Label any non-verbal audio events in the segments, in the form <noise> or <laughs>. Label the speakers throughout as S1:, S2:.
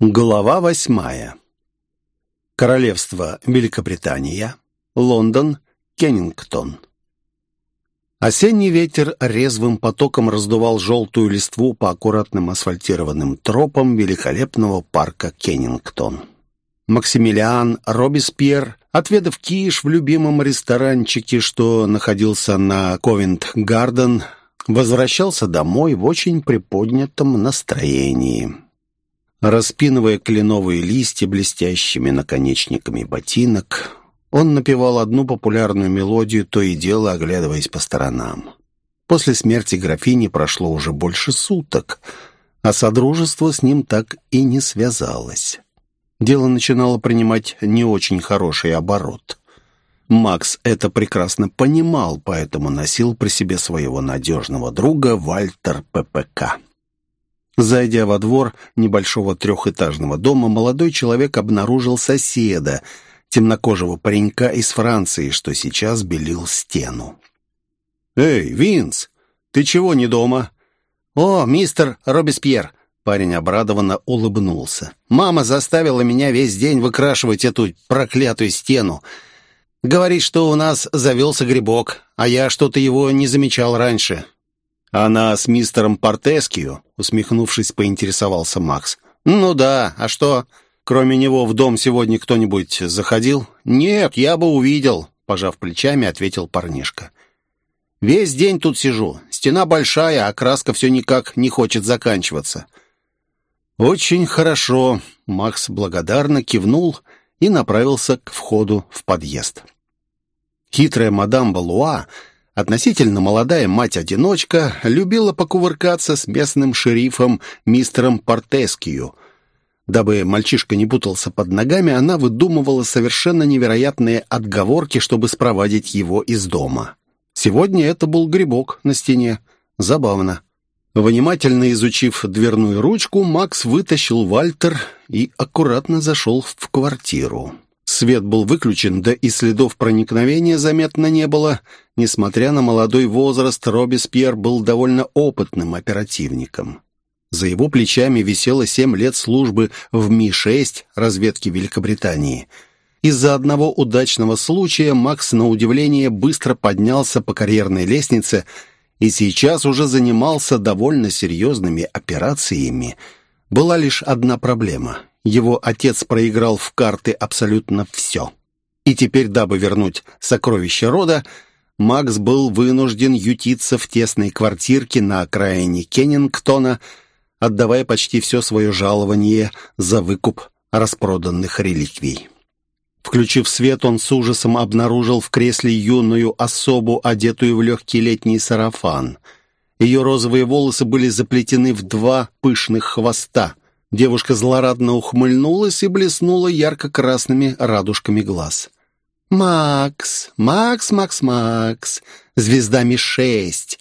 S1: Глава восьмая. Королевство Великобритания. Лондон. Кеннингтон. Осенний ветер резвым потоком раздувал желтую листву по аккуратным асфальтированным тропам великолепного парка Кеннингтон. Максимилиан Робеспьер, отведав киш в любимом ресторанчике, что находился на Ковент-Гарден, возвращался домой в очень приподнятом настроении. Распинывая кленовые листья блестящими наконечниками ботинок, он напевал одну популярную мелодию, то и дело оглядываясь по сторонам. После смерти графини прошло уже больше суток, а содружество с ним так и не связалось. Дело начинало принимать не очень хороший оборот. Макс это прекрасно понимал, поэтому носил при себе своего надежного друга Вальтер ППК. Зайдя во двор небольшого трехэтажного дома, молодой человек обнаружил соседа, темнокожего паренька из Франции, что сейчас белил стену. «Эй, Винс, ты чего не дома?» «О, мистер Робеспьер!» Парень обрадованно улыбнулся. «Мама заставила меня весь день выкрашивать эту проклятую стену. Говорит, что у нас завелся грибок, а я что-то его не замечал раньше. «Она с мистером Портескио?» Усмехнувшись, поинтересовался Макс. «Ну да, а что? Кроме него в дом сегодня кто-нибудь заходил?» «Нет, я бы увидел», — пожав плечами, ответил парнишка. «Весь день тут сижу. Стена большая, а краска все никак не хочет заканчиваться». «Очень хорошо», — Макс благодарно кивнул и направился к входу в подъезд. Хитрая мадам Балуа Относительно молодая мать-одиночка любила покувыркаться с местным шерифом мистером Портескию. Дабы мальчишка не путался под ногами, она выдумывала совершенно невероятные отговорки, чтобы спровадить его из дома. Сегодня это был грибок на стене. Забавно. Внимательно изучив дверную ручку, Макс вытащил Вальтер и аккуратно зашел в квартиру. Свет был выключен, да и следов проникновения заметно не было. Несмотря на молодой возраст, Робеспьер был довольно опытным оперативником. За его плечами висело семь лет службы в Ми-6 разведки Великобритании. Из-за одного удачного случая Макс, на удивление, быстро поднялся по карьерной лестнице и сейчас уже занимался довольно серьезными операциями. Была лишь одна проблема — его отец проиграл в карты абсолютно все. И теперь, дабы вернуть сокровища рода, Макс был вынужден ютиться в тесной квартирке на окраине Кеннингтона, отдавая почти все свое жалование за выкуп распроданных реликвий. Включив свет, он с ужасом обнаружил в кресле юную особу, одетую в легкий летний сарафан. Ее розовые волосы были заплетены в два пышных хвоста — Девушка злорадно ухмыльнулась и блеснула ярко-красными радужками глаз. «Макс, Макс, Макс, Макс, звезда Ми-6,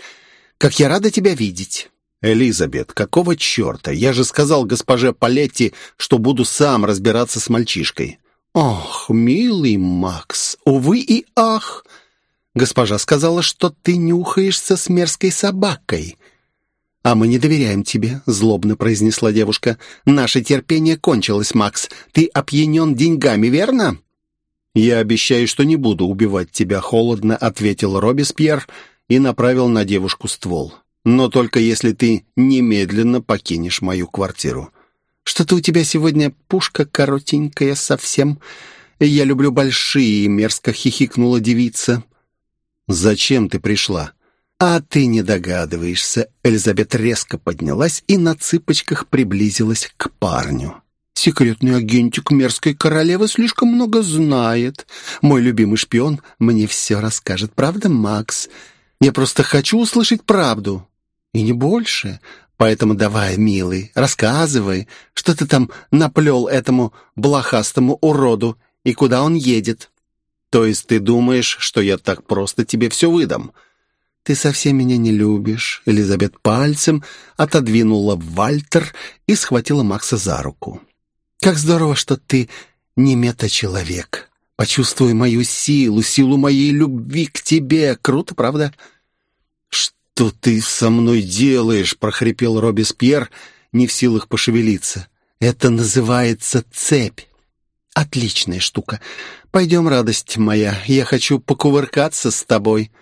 S1: как я рада тебя видеть!» «Элизабет, какого черта? Я же сказал госпоже Палетти, что буду сам разбираться с мальчишкой». «Ох, милый Макс, увы и ах! Госпожа сказала, что ты нюхаешься с мерзкой собакой. «А мы не доверяем тебе», — злобно произнесла девушка. «Наше терпение кончилось, Макс. Ты опьянен деньгами, верно?» «Я обещаю, что не буду убивать тебя холодно», — ответил Робеспьер и направил на девушку ствол. «Но только если ты немедленно покинешь мою квартиру». «Что-то у тебя сегодня пушка коротенькая совсем. Я люблю большие», — мерзко хихикнула девица. «Зачем ты пришла?» «А ты не догадываешься». Элизабет резко поднялась и на цыпочках приблизилась к парню. «Секретный агентик мерзкой королевы слишком много знает. Мой любимый шпион мне все расскажет, правда, Макс? Я просто хочу услышать правду. И не больше. Поэтому давай, милый, рассказывай, что ты там наплел этому блохастому уроду и куда он едет». «То есть ты думаешь, что я так просто тебе все выдам?» «Ты совсем меня не любишь», — Элизабет пальцем отодвинула Вальтер и схватила Макса за руку. «Как здорово, что ты не мета-человек. Почувствуй мою силу, силу моей любви к тебе. Круто, правда?» «Что ты со мной делаешь?» — прохрипел Робеспьер, не в силах пошевелиться. Это называется цепь. Отличная штука. Пойдем, радость моя, я хочу покувыркаться с тобой.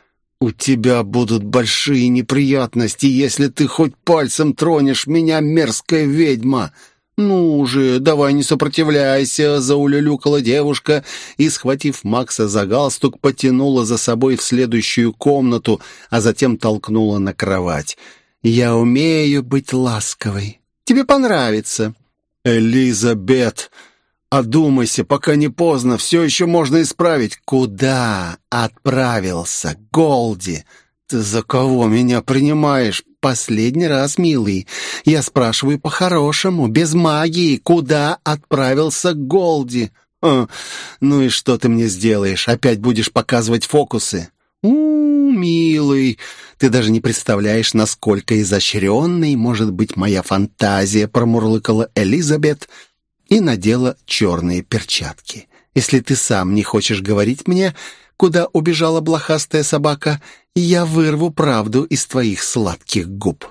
S1: У тебя будут большие неприятности, если ты хоть пальцем тронешь меня, мерзкая ведьма. «Ну уже, давай не сопротивляйся!» — заулюлюкала девушка и, схватив Макса за галстук, потянула за собой в следующую комнату, а затем толкнула на кровать. «Я умею быть ласковой. Тебе понравится». «Элизабет, одумайся, пока не поздно, все еще можно исправить». «Куда отправился Голди?» «Ты за кого меня принимаешь?» «Последний раз, милый. Я спрашиваю по-хорошему, без магии. Куда отправился Голди?» а, «Ну и что ты мне сделаешь? Опять будешь показывать фокусы?» «У, милый, ты даже не представляешь, насколько изощренной может быть моя фантазия», промурлыкала Элизабет и надела черные перчатки. «Если ты сам не хочешь говорить мне, куда убежала блохастая собака, я вырву правду из твоих сладких губ».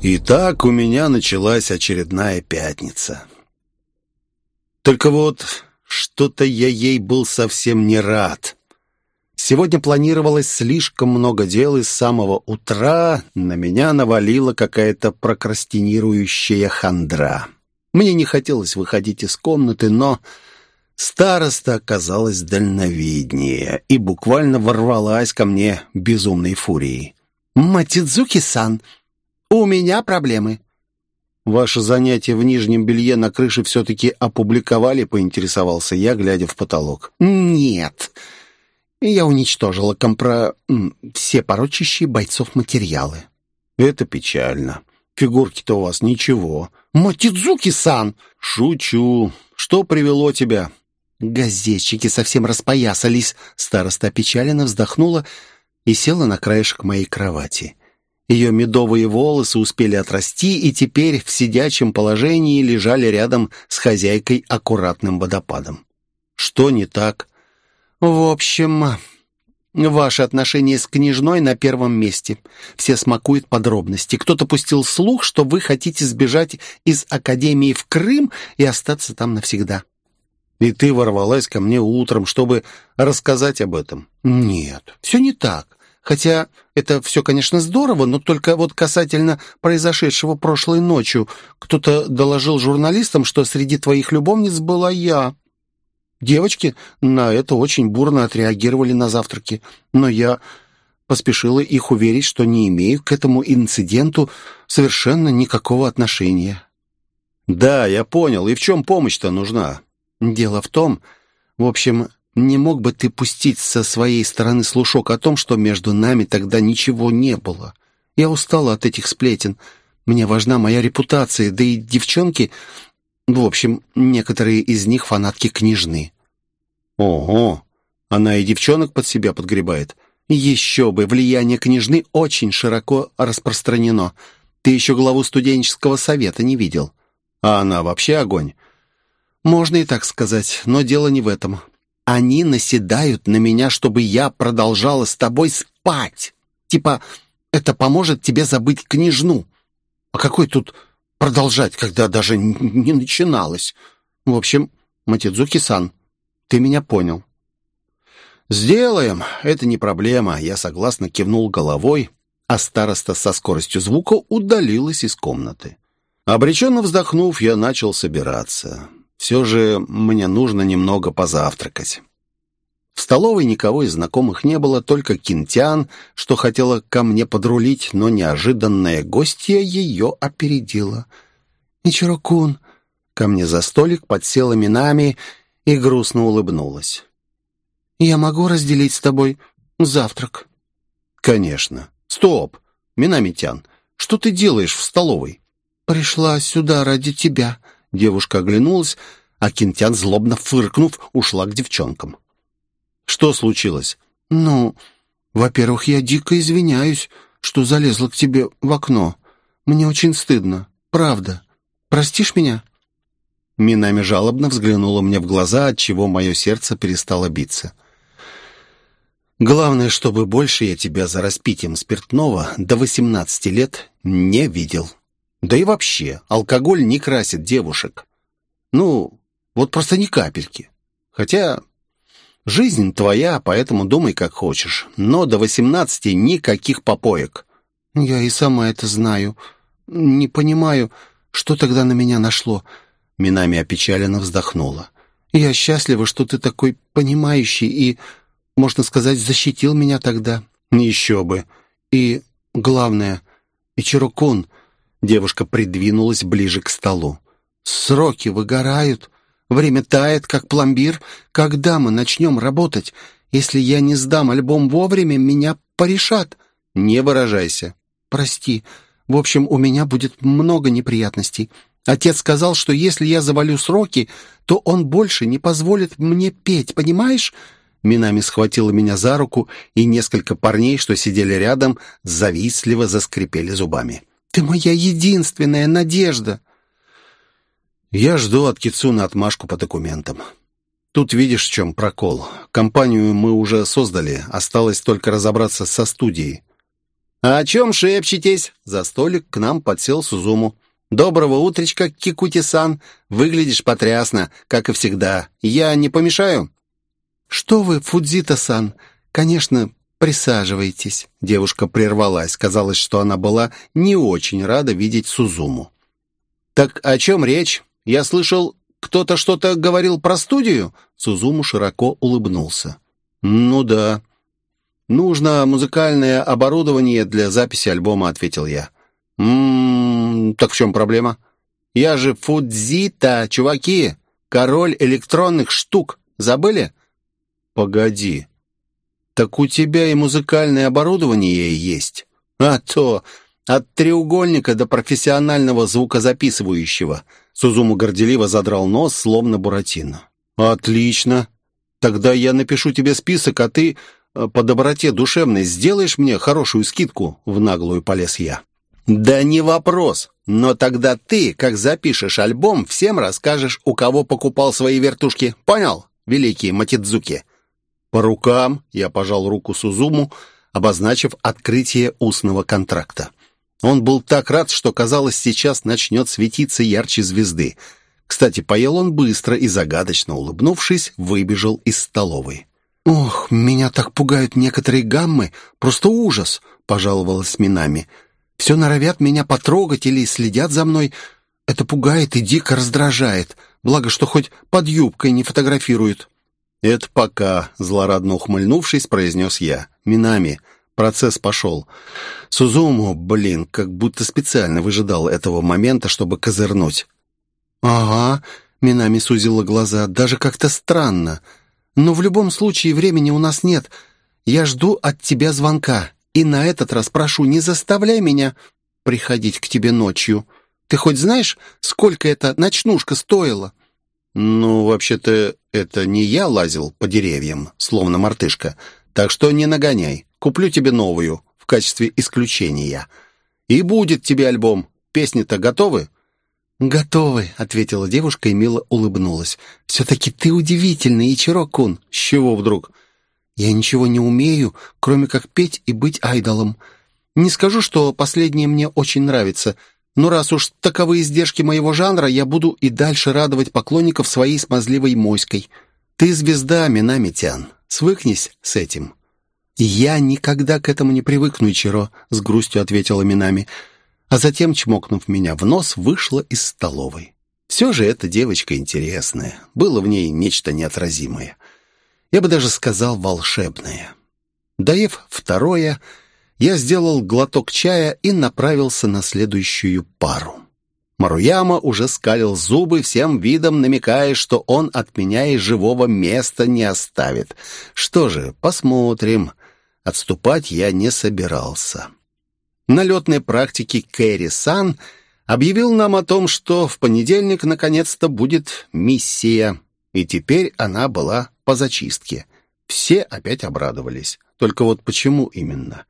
S1: И так у меня началась очередная пятница. Только вот что-то я ей был совсем не рад. Сегодня планировалось слишком много дел, и с самого утра на меня навалила какая-то прокрастинирующая хандра. Мне не хотелось выходить из комнаты, но Староста оказалась дальновиднее и буквально ворвалась ко мне безумной фурией. «Матидзуки-сан, у меня проблемы». «Ваше занятие в нижнем белье на крыше все-таки опубликовали?» — поинтересовался я, глядя в потолок. «Нет. Я уничтожила компро... все порочащие бойцов материалы». «Это печально. Фигурки-то у вас ничего». «Матидзуки-сан!» «Шучу. Что привело тебя?» Газетчики совсем распоясались. Староста опечаленно вздохнула и села на краешек моей кровати. Ее медовые волосы успели отрасти и теперь в сидячем положении лежали рядом с хозяйкой аккуратным водопадом. Что не так? В общем, Ваши отношения с княжной на первом месте. Все смакуют подробности. Кто-то пустил слух, что вы хотите сбежать из академии в Крым и остаться там навсегда. И ты ворвалась ко мне утром, чтобы рассказать об этом. Нет, все не так. Хотя это все, конечно, здорово, но только вот касательно произошедшего прошлой ночью. Кто-то доложил журналистам, что среди твоих любовниц была я. Девочки на это очень бурно отреагировали на завтраке, но я поспешила их уверить, что не имею к этому инциденту совершенно никакого отношения. «Да, я понял. И в чем помощь-то нужна?» Дело в том, в общем, не мог бы ты пустить со своей стороны слушок о том, что между нами тогда ничего не было. Я устала от этих сплетен. Мне важна моя репутация, да и девчонки... В общем, некоторые из них фанатки княжны. Ого! Она и девчонок под себя подгребает. Еще бы, влияние княжны очень широко распространено. Ты еще главу студенческого совета не видел. А она вообще огонь. Можно и так сказать, но дело не в этом. Они наседают на меня, чтобы я продолжала с тобой спать. Типа, это поможет тебе забыть княжну. А какой тут продолжать, когда даже не начиналось? В общем, Матидзуки-сан, ты меня понял. «Сделаем, это не проблема», — я согласно кивнул головой, а староста со скоростью звука удалилась из комнаты. Обреченно вздохнув, я начал собираться. Все же мне нужно немного позавтракать. В столовой никого из знакомых не было, только Кинтян, что хотела ко мне подрулить, но неожиданная гостья ее опередила. «Ичиро-кун!» Ко мне за столик подсела Минами и грустно улыбнулась. «Я могу разделить с тобой завтрак?» «Конечно. Стоп! Минамитян, что ты делаешь в столовой?» «Пришла сюда ради тебя», Девушка оглянулась, а Кинтян, злобно фыркнув, ушла к девчонкам. «Что случилось?» «Ну, во-первых, я дико извиняюсь, что залезла к тебе в окно. Мне очень стыдно, правда. Простишь меня?» Минами жалобно взглянула мне в глаза, отчего мое сердце перестало биться. «Главное, чтобы больше я тебя за распитием спиртного до восемнадцати лет не видел». Да и вообще, алкоголь не красит девушек. Ну, вот просто ни капельки. Хотя жизнь твоя, поэтому думай как хочешь. Но до восемнадцати никаких попоек.
S2: Я и сама это знаю. Не понимаю, что тогда на меня нашло.
S1: Минами опечаленно вздохнула.
S2: Я счастлива, что ты такой понимающий и, можно сказать, защитил меня тогда.
S1: Еще бы.
S2: И главное, Ичирокун,
S1: девушка придвинулась ближе к столу.
S2: Сроки выгорают, время тает, как пломбир. Когда мы начнем работать? Если я не сдам альбом вовремя, меня порешат.
S1: Не выражайся.
S2: Прости. В общем, у меня будет много неприятностей. Отец сказал, что если я завалю сроки, то он больше не позволит мне петь, понимаешь?»
S1: Минами схватила меня за руку, и несколько парней, что сидели рядом, завистливо заскрипели зубами.
S2: «Ты моя единственная надежда!»
S1: Я жду от Кицуна отмашку по документам. Тут видишь, в чем прокол. Компанию мы уже создали, осталось только разобраться со студией. «А о чем шепчетесь?» За столик к нам подсел Сузуму. «Доброго утречка, Кикути-сан. Выглядишь потрясно, как и всегда. Я не помешаю?»
S2: «Что вы, Фудзита-сан? Конечно, присаживайтесь».
S1: Девушка прервалась. Казалось, что она была не очень рада видеть Сузуму. «Так о чем речь? Я слышал, кто-то что-то говорил про студию?» Сузуму широко улыбнулся. «Ну да. Нужно музыкальное оборудование для записи альбома», — ответил я. «Ммм, так в чем проблема? Я же Фудзита, чуваки, король электронных штук. Забыли?» «Погоди. Так у тебя и музыкальное оборудование есть?» «А то! От треугольника до профессионального звукозаписывающего». Сузуму горделиво задрал нос, словно Буратино. «Отлично. Тогда я напишу тебе список, а ты э, по доброте душевной сделаешь мне хорошую скидку?» В наглую полез я. «Да не вопрос. Но тогда ты, как запишешь альбом, всем расскажешь, у кого покупал свои вертушки. Понял, великий Матидзуки?» «По рукам», — я пожал руку Сузуму, обозначив открытие устного контракта. Он был так рад, что, казалось, сейчас начнет светиться ярче звезды. Кстати, поел он быстро и, загадочно улыбнувшись, выбежал из столовой.
S2: «Ох, меня так пугают некоторые гаммы, просто ужас!» — пожаловалась Минами. Все норовят меня потрогать или следят за мной. Это пугает и дико раздражает. Благо, что хоть под юбкой не фотографируют».
S1: «Это пока», — злорадно ухмыльнувшись, произнес я. «Минами, процесс пошел. Сузуму, блин, как будто специально выжидал этого момента, чтобы козырнуть».
S2: «Ага», — Минами сузила глаза, — «даже как-то странно. Но в любом случае времени у нас нет. Я жду от тебя звонка. И на этот раз прошу, не заставляй меня приходить к тебе ночью. Ты хоть знаешь, сколько эта ночнушка стоила?»
S1: «Ну, вообще-то, это не я лазил по деревьям, словно мартышка, так что не нагоняй. Куплю тебе новую в качестве исключения. И будет тебе альбом. Песни-то готовы?»
S2: «Готовы», — ответила девушка и мило улыбнулась. «Все-таки ты удивительный, Ичиро-кун».
S1: «С чего вдруг?»
S2: Я ничего не умею, кроме как петь и быть айдолом. Не скажу, что последнее мне очень нравится, но раз уж таковы издержки моего жанра, я буду и дальше радовать поклонников своей смазливой моськой. Ты звезда, Минамитян. Свыкнись с этим». «Я никогда к этому не привыкну, Ичиро», — с грустью ответила Минами. А затем, чмокнув меня в нос, вышла из столовой. Все же эта девочка интересная. Было в ней нечто неотразимое я бы даже сказал волшебное. Доев второе, я сделал глоток чая и направился на следующую пару. Маруяма уже скалил зубы, всем видом намекая, что он от меня и живого места не оставит. Что же, посмотрим. Отступать я не собирался. На летной практике Кэрри Сан объявил нам о том, что в понедельник наконец-то будет миссия, и теперь она была по зачистке. Все опять обрадовались. Только вот почему именно?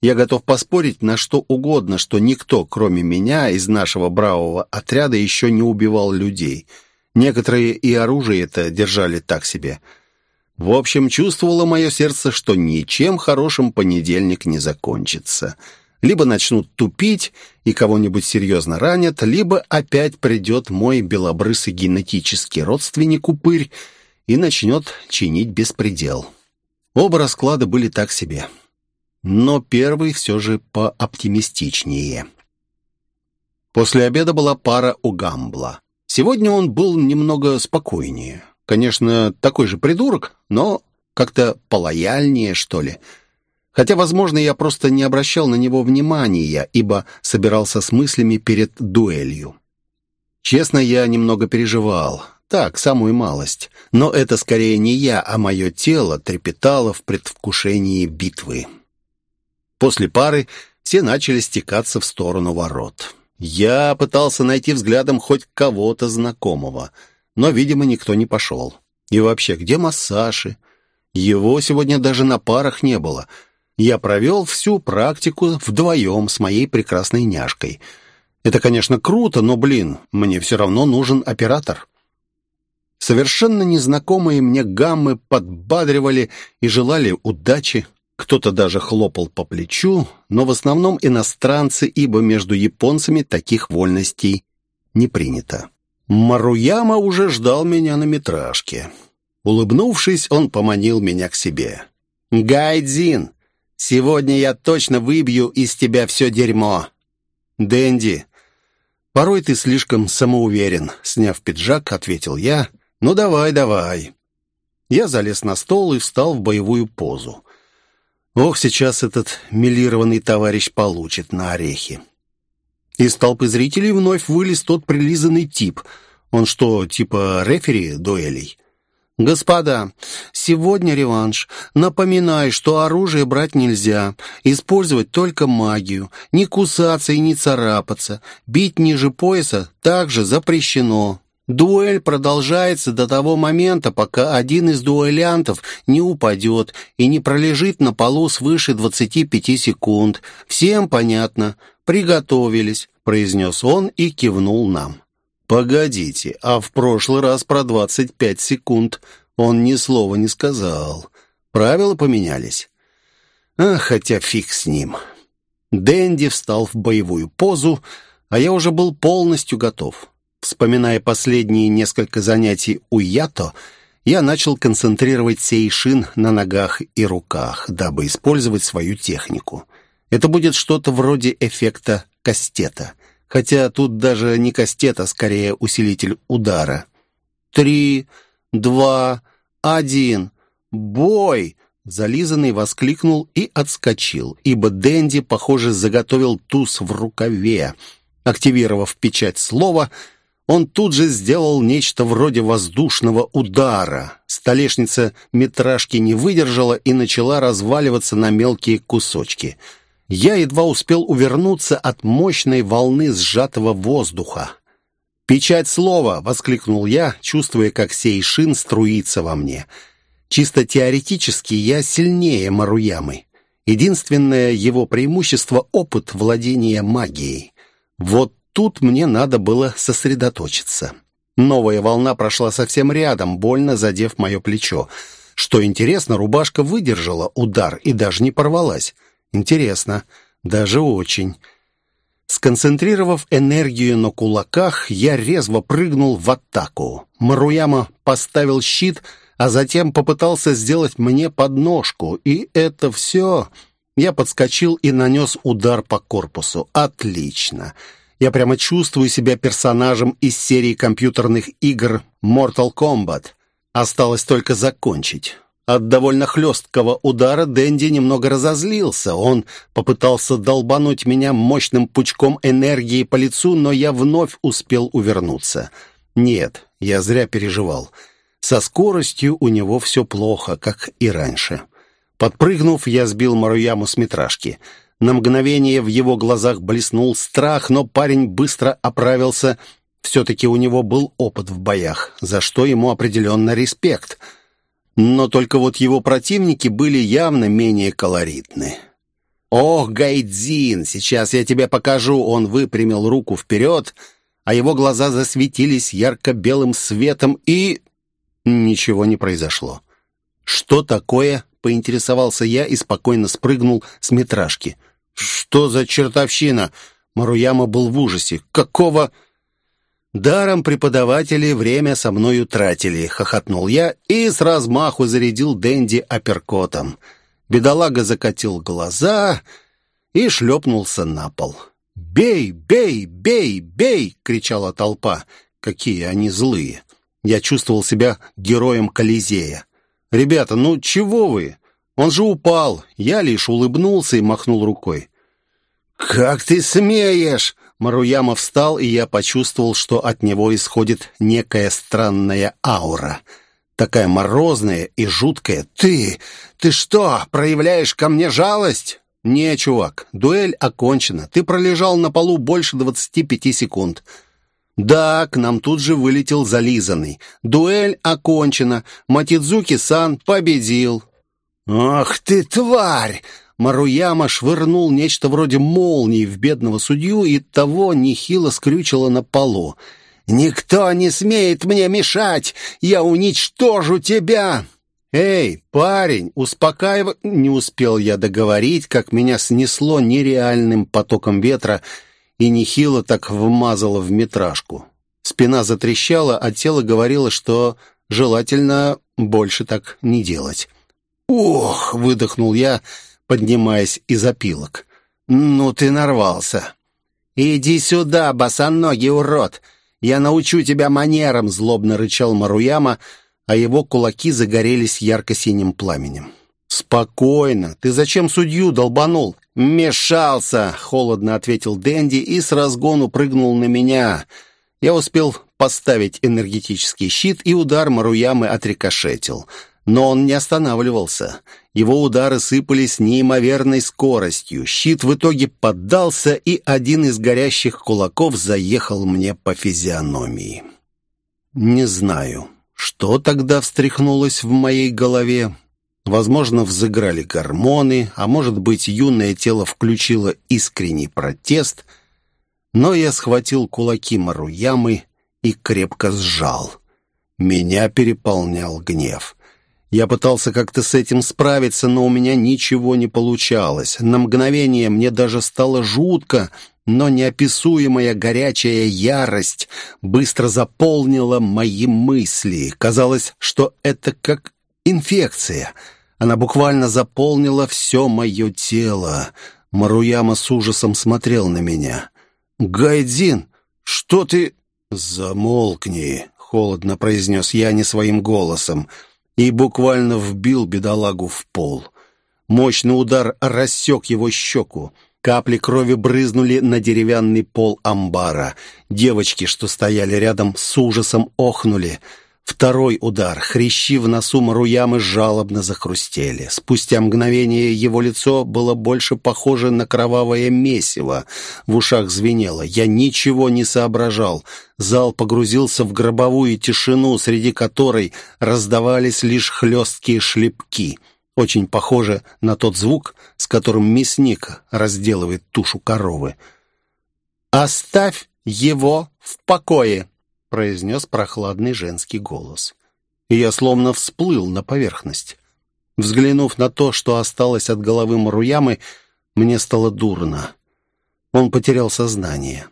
S2: Я готов поспорить на что угодно, что никто, кроме меня, из нашего бравого отряда еще не убивал людей. Некоторые и оружие это держали так себе. В общем, чувствовало мое сердце, что ничем хорошим понедельник не закончится.
S1: Либо начнут тупить и кого-нибудь серьезно ранят, либо опять придет мой белобрысый генетический родственник-упырь и начнет чинить беспредел. Оба расклада были так себе. Но первый все же пооптимистичнее. После обеда была пара у Гамбла. Сегодня он был немного спокойнее. Конечно, такой же придурок, но как-то полояльнее, что ли. Хотя, возможно, я просто не обращал на него внимания, ибо собирался с мыслями перед дуэлью. Честно, я немного переживал. Так, самую малость. Но это скорее не я, а мое тело трепетало в предвкушении битвы. После пары все начали стекаться в сторону ворот. Я пытался найти взглядом хоть кого-то знакомого, но, видимо, никто не пошел. И вообще, где массажи? Его сегодня даже на парах не было. Я провел всю практику вдвоем с моей прекрасной няшкой. Это, конечно, круто, но, блин, мне все равно нужен оператор. Совершенно незнакомые мне гаммы подбадривали и желали удачи. Кто-то даже хлопал по плечу, но в основном иностранцы, ибо между японцами таких вольностей не принято. Маруяма уже ждал меня на метражке. Улыбнувшись, он поманил меня к себе. «Гайдзин, сегодня я точно выбью из тебя все дерьмо!» «Дэнди, порой ты слишком самоуверен», — сняв пиджак, ответил я. «Ну давай, давай». Я залез на стол и встал в боевую позу. Ох, сейчас этот милированный товарищ получит на орехи. Из толпы зрителей вновь вылез тот прилизанный тип. Он что, типа рефери дуэлей? «Господа, сегодня реванш. Напоминаю, что оружие брать нельзя. Использовать только магию. Не кусаться и не царапаться. Бить ниже пояса также запрещено. Дуэль продолжается до того момента, пока один из дуэлянтов не упадет и не пролежит на полу свыше 25 секунд. Всем понятно. Приготовились, произнес он и кивнул нам. Погодите, а в прошлый раз про 25 секунд он ни слова не сказал. Правила поменялись. А, хотя фиг с ним. Дэнди встал в боевую позу, а я уже был полностью готов. Вспоминая последние несколько занятий у Ято, я начал концентрировать сейшин на ногах и руках, дабы использовать свою технику. Это будет что-то вроде эффекта кастета, хотя тут даже не кастет, а скорее усилитель удара. «Три, два, один, бой!» Зализанный воскликнул и отскочил, ибо Дэнди, похоже, заготовил туз в рукаве. Активировав печать слова — он тут же сделал нечто вроде воздушного удара. Столешница метражки не выдержала и начала разваливаться на мелкие кусочки. Я едва успел увернуться от мощной волны сжатого воздуха. «Печать слова!» — воскликнул я, чувствуя, как сей шин струится во мне. Чисто теоретически я сильнее Маруямы. Единственное его преимущество — опыт владения магией. Вот тут мне надо было сосредоточиться. Новая волна прошла совсем рядом, больно задев мое плечо. Что интересно, рубашка выдержала удар и даже не порвалась. Интересно, даже очень. Сконцентрировав энергию на кулаках, я резво прыгнул в атаку. Маруяма поставил щит, а затем попытался сделать мне подножку. И это все... Я подскочил и нанес удар по корпусу. Отлично. Я прямо чувствую себя персонажем из серии компьютерных игр Mortal Kombat. Осталось только закончить. От довольно хлесткого удара Дэнди немного разозлился. Он попытался долбануть меня мощным пучком энергии по лицу, но я вновь успел увернуться. Нет, я зря переживал. Со скоростью у него все плохо, как и раньше. Подпрыгнув, я сбил Маруяму с метражки — на мгновение в его глазах блеснул страх, но парень быстро оправился. Все-таки у него был опыт в боях, за что ему определенно респект. Но только вот его противники были явно менее колоритны. «Ох, Гайдзин, сейчас я тебе покажу!» Он выпрямил руку вперед, а его глаза засветились ярко-белым светом, и... Ничего не произошло. «Что такое?» — поинтересовался я и спокойно спрыгнул с метражки — «Что за чертовщина?» Маруяма был в ужасе. «Какого...» «Даром преподаватели время со мною тратили», — хохотнул я и с размаху зарядил Дэнди апперкотом. Бедолага закатил глаза и шлепнулся на пол. «Бей, бей, бей, бей!» — кричала толпа. «Какие они злые!» Я чувствовал себя героем Колизея. «Ребята, ну чего вы? Он же упал!» Я лишь улыбнулся и махнул рукой. «Как ты смеешь!» Маруяма встал, и я почувствовал, что от него исходит некая странная аура. Такая морозная и жуткая. «Ты... ты что, проявляешь ко мне жалость?» «Не, чувак, дуэль окончена. Ты пролежал на полу больше двадцати пяти секунд». «Да, к нам тут же вылетел зализанный. Дуэль окончена. Матидзуки-сан победил». «Ах ты, тварь!» Маруяма швырнул нечто вроде молнии в бедного судью, и того нехило скрючило на полу. «Никто не смеет мне мешать! Я уничтожу тебя!» «Эй, парень, успокаивай...» Не успел я договорить, как меня снесло нереальным потоком ветра и нехило так вмазало в метражку. Спина затрещала, а тело говорило, что желательно больше так не делать. «Ох!» — выдохнул я, — поднимаясь из опилок. «Ну ты нарвался!» «Иди сюда, босоногий урод! Я научу тебя манерам!» Злобно рычал Маруяма, а его кулаки загорелись ярко-синим пламенем. «Спокойно! Ты зачем судью долбанул?» «Мешался!» — холодно ответил Дэнди и с разгону прыгнул на меня. Я успел поставить энергетический щит, и удар Маруямы отрикошетил. Но он не останавливался. Его удары сыпались неимоверной скоростью. Щит в итоге поддался, и один из горящих кулаков заехал мне по физиономии. Не знаю, что тогда встряхнулось в моей голове. Возможно, взыграли гормоны, а может быть, юное тело включило искренний протест. Но я схватил кулаки Маруямы и крепко сжал. Меня переполнял гнев. Я пытался как-то с этим справиться, но у меня ничего не получалось. На мгновение мне даже стало жутко, но неописуемая горячая ярость быстро заполнила мои мысли. Казалось, что это как инфекция. Она буквально заполнила все мое тело. Маруяма с ужасом смотрел на меня. «Гайдзин, что ты...» «Замолкни», — холодно произнес я не своим голосом и буквально вбил бедолагу в пол. Мощный удар рассек его щеку. Капли крови брызнули на деревянный пол амбара. Девочки, что стояли рядом, с ужасом охнули — Второй удар. Хрящи в носу Маруямы жалобно захрустели. Спустя мгновение его лицо было больше похоже на кровавое месиво. В ушах звенело. Я ничего не соображал. Зал погрузился в гробовую тишину, среди которой раздавались лишь хлесткие шлепки. Очень похоже на тот звук, с которым мясник разделывает тушу коровы. «Оставь его в покое!» Произнес прохладный женский голос. И я словно всплыл на поверхность. Взглянув на то, что осталось от головы Маруямы, мне стало дурно. Он потерял сознание.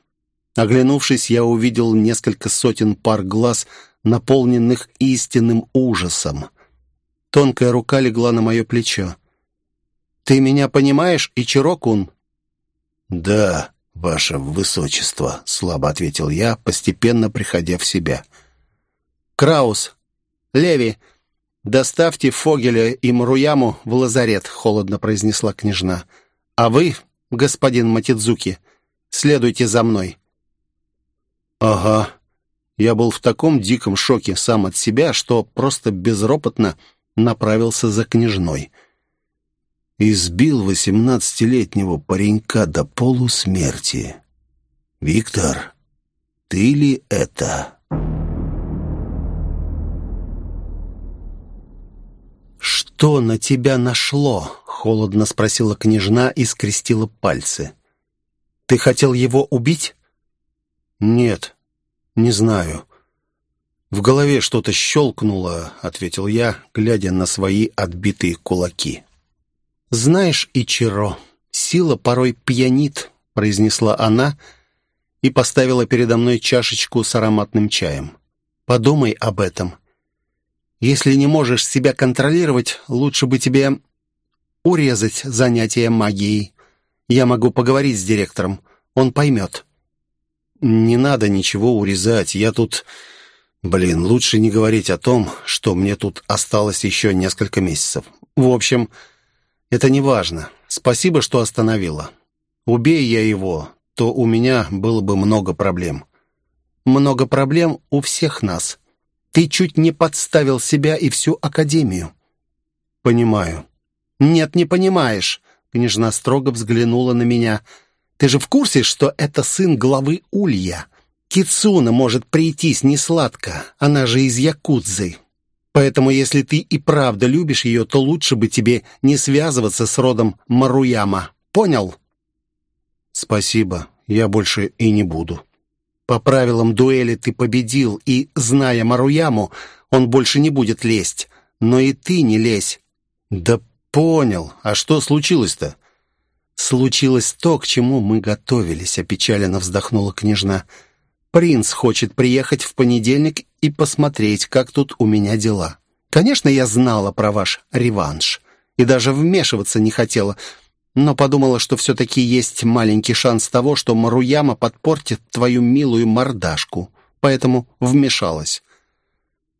S1: Оглянувшись, я увидел несколько сотен пар глаз, наполненных истинным ужасом. Тонкая рука легла на мое плечо. «Ты меня понимаешь, Ичирокун?» «Да», «Ваше Высочество», — слабо ответил я, постепенно приходя в себя. «Краус! Леви! Доставьте Фогеля и Маруяму в лазарет», — холодно произнесла княжна. «А вы, господин Матидзуки, следуйте за мной». «Ага». Я был в таком диком шоке сам от себя, что просто безропотно направился за княжной избил восемнадцатилетнего паренька до полусмерти. «Виктор, ты ли это?» «Что на тебя нашло?» — холодно спросила княжна и скрестила пальцы. «Ты хотел его убить?» «Нет, не знаю». «В голове что-то щелкнуло», — ответил я, глядя на свои отбитые кулаки. «Знаешь, Ичиро, сила порой пьянит», — произнесла она и поставила передо мной чашечку с ароматным чаем. «Подумай об этом. Если не можешь себя контролировать, лучше бы тебе урезать занятия магией. Я могу поговорить с директором, он поймет». «Не надо ничего урезать, я тут...» «Блин, лучше не говорить о том, что мне тут осталось еще несколько месяцев. В общем, это не важно. Спасибо, что остановила. Убей я его, то у меня было бы много проблем». «Много проблем у всех нас. Ты чуть не подставил себя и всю Академию».
S2: «Понимаю».
S1: «Нет, не понимаешь». Княжна строго взглянула на меня – ты же в курсе, что это сын главы Улья? Кицуна может прийтись несладко, она же из Якудзы. Поэтому, если ты и правда любишь ее, то лучше бы тебе не связываться с родом Маруяма. Понял?
S2: Спасибо, я больше и не буду.
S1: По правилам дуэли ты победил, и, зная Маруяму, он больше не будет лезть. Но и ты не лезь.
S2: Да понял. А что случилось-то?
S1: «Случилось то, к чему мы готовились», — опечаленно вздохнула княжна. «Принц хочет приехать в понедельник и посмотреть, как тут у меня дела. Конечно, я знала про ваш реванш и даже вмешиваться не хотела, но подумала, что все-таки есть маленький шанс того, что Маруяма подпортит твою милую мордашку, поэтому вмешалась».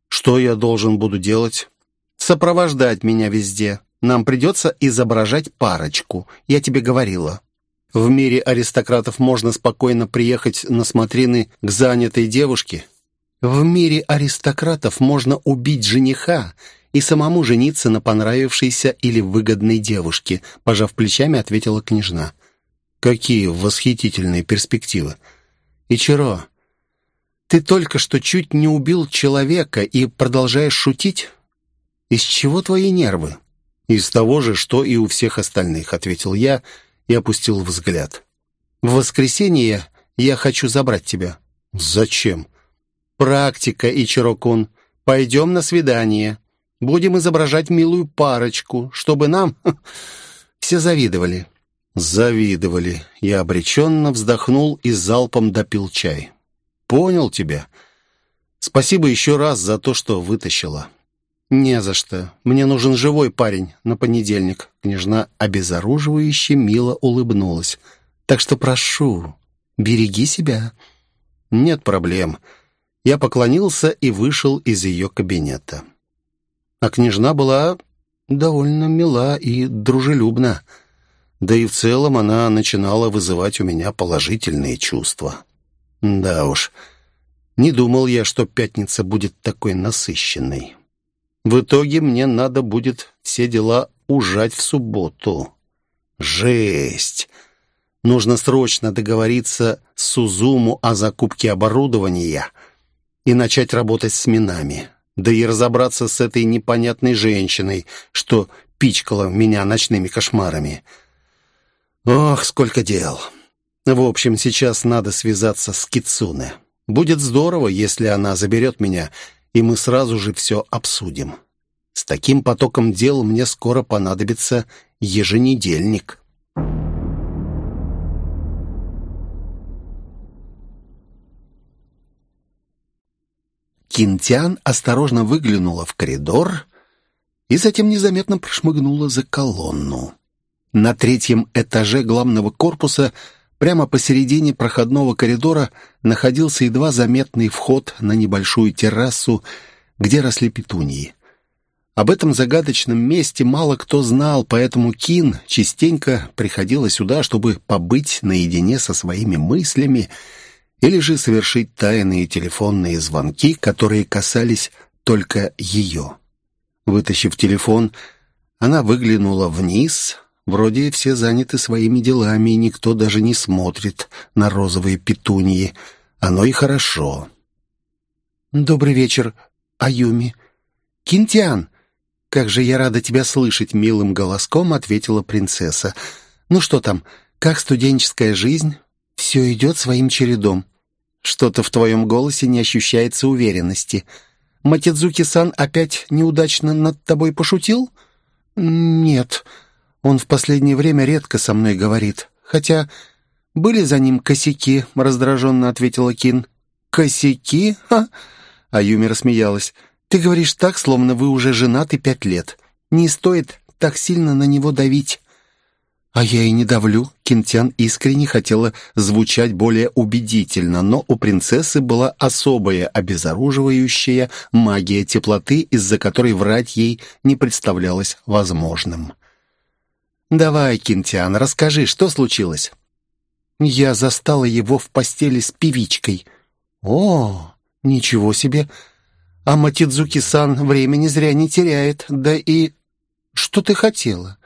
S2: «Что я должен буду делать?»
S1: «Сопровождать меня везде. Нам придется изображать парочку. Я тебе говорила. В мире аристократов можно спокойно приехать на смотрины к занятой девушке. В мире аристократов можно убить жениха и самому жениться на понравившейся или выгодной девушке, пожав плечами, ответила княжна.
S2: Какие восхитительные перспективы.
S1: Ичиро, ты только что чуть не убил человека и продолжаешь шутить? Из чего твои нервы?
S2: «Из того же, что и у всех остальных», — ответил я и опустил взгляд.
S1: «В воскресенье я хочу забрать тебя».
S2: «Зачем?»
S1: «Практика, Ичирокун. Пойдем на свидание. Будем изображать милую парочку, чтобы нам <laughs> все завидовали».
S2: «Завидовали». Я обреченно вздохнул и залпом допил чай. «Понял тебя. Спасибо еще раз за то, что вытащила».
S1: «Не за что. Мне нужен живой парень на понедельник». Княжна обезоруживающе мило улыбнулась. «Так что прошу, береги себя».
S2: «Нет проблем». Я поклонился и вышел из ее кабинета. А княжна была довольно мила и дружелюбна. Да и в целом она начинала вызывать у меня положительные чувства. Да уж, не думал я, что пятница будет такой насыщенной. В итоге мне надо будет все дела ужать в субботу. Жесть! Нужно срочно договориться с Сузуму о закупке оборудования и начать работать с минами. Да и разобраться с этой непонятной женщиной, что пичкала меня ночными кошмарами. Ох, сколько дел! В общем, сейчас надо связаться с Кицуне. Будет здорово, если она заберет меня и мы сразу же все обсудим. С таким потоком дел мне скоро понадобится еженедельник. Кинтян осторожно выглянула в коридор и затем незаметно прошмыгнула за колонну. На третьем этаже главного корпуса Прямо посередине проходного коридора находился едва заметный вход на небольшую террасу, где росли петуньи. Об этом загадочном месте мало кто знал, поэтому Кин частенько приходила сюда, чтобы побыть наедине со своими мыслями или же совершить тайные телефонные звонки, которые касались только ее. Вытащив телефон, она выглянула вниз — Вроде все заняты своими делами, и никто даже не смотрит на розовые петуньи. Оно и хорошо. «Добрый вечер, Аюми. Кинтян, как же я рада тебя слышать!» — милым голоском ответила принцесса. «Ну что там, как студенческая жизнь?» «Все идет своим чередом. Что-то в твоем голосе не ощущается уверенности. Матидзуки-сан опять неудачно над тобой пошутил?» «Нет». Он в последнее время редко со мной говорит. Хотя были за ним косяки, раздраженно ответила Кин. Косяки? Ха! А Юми рассмеялась. Ты говоришь так, словно вы уже женаты пять лет. Не стоит так сильно на него давить. «А я и не давлю». Кинтян искренне хотела звучать более убедительно, но у принцессы была особая обезоруживающая магия теплоты, из-за которой врать ей не представлялось возможным. «Давай, Кинтян, расскажи, что случилось?» «Я застала его в постели с певичкой». «О, ничего себе! А Матидзуки-сан времени зря не теряет, да и...» «Что ты хотела?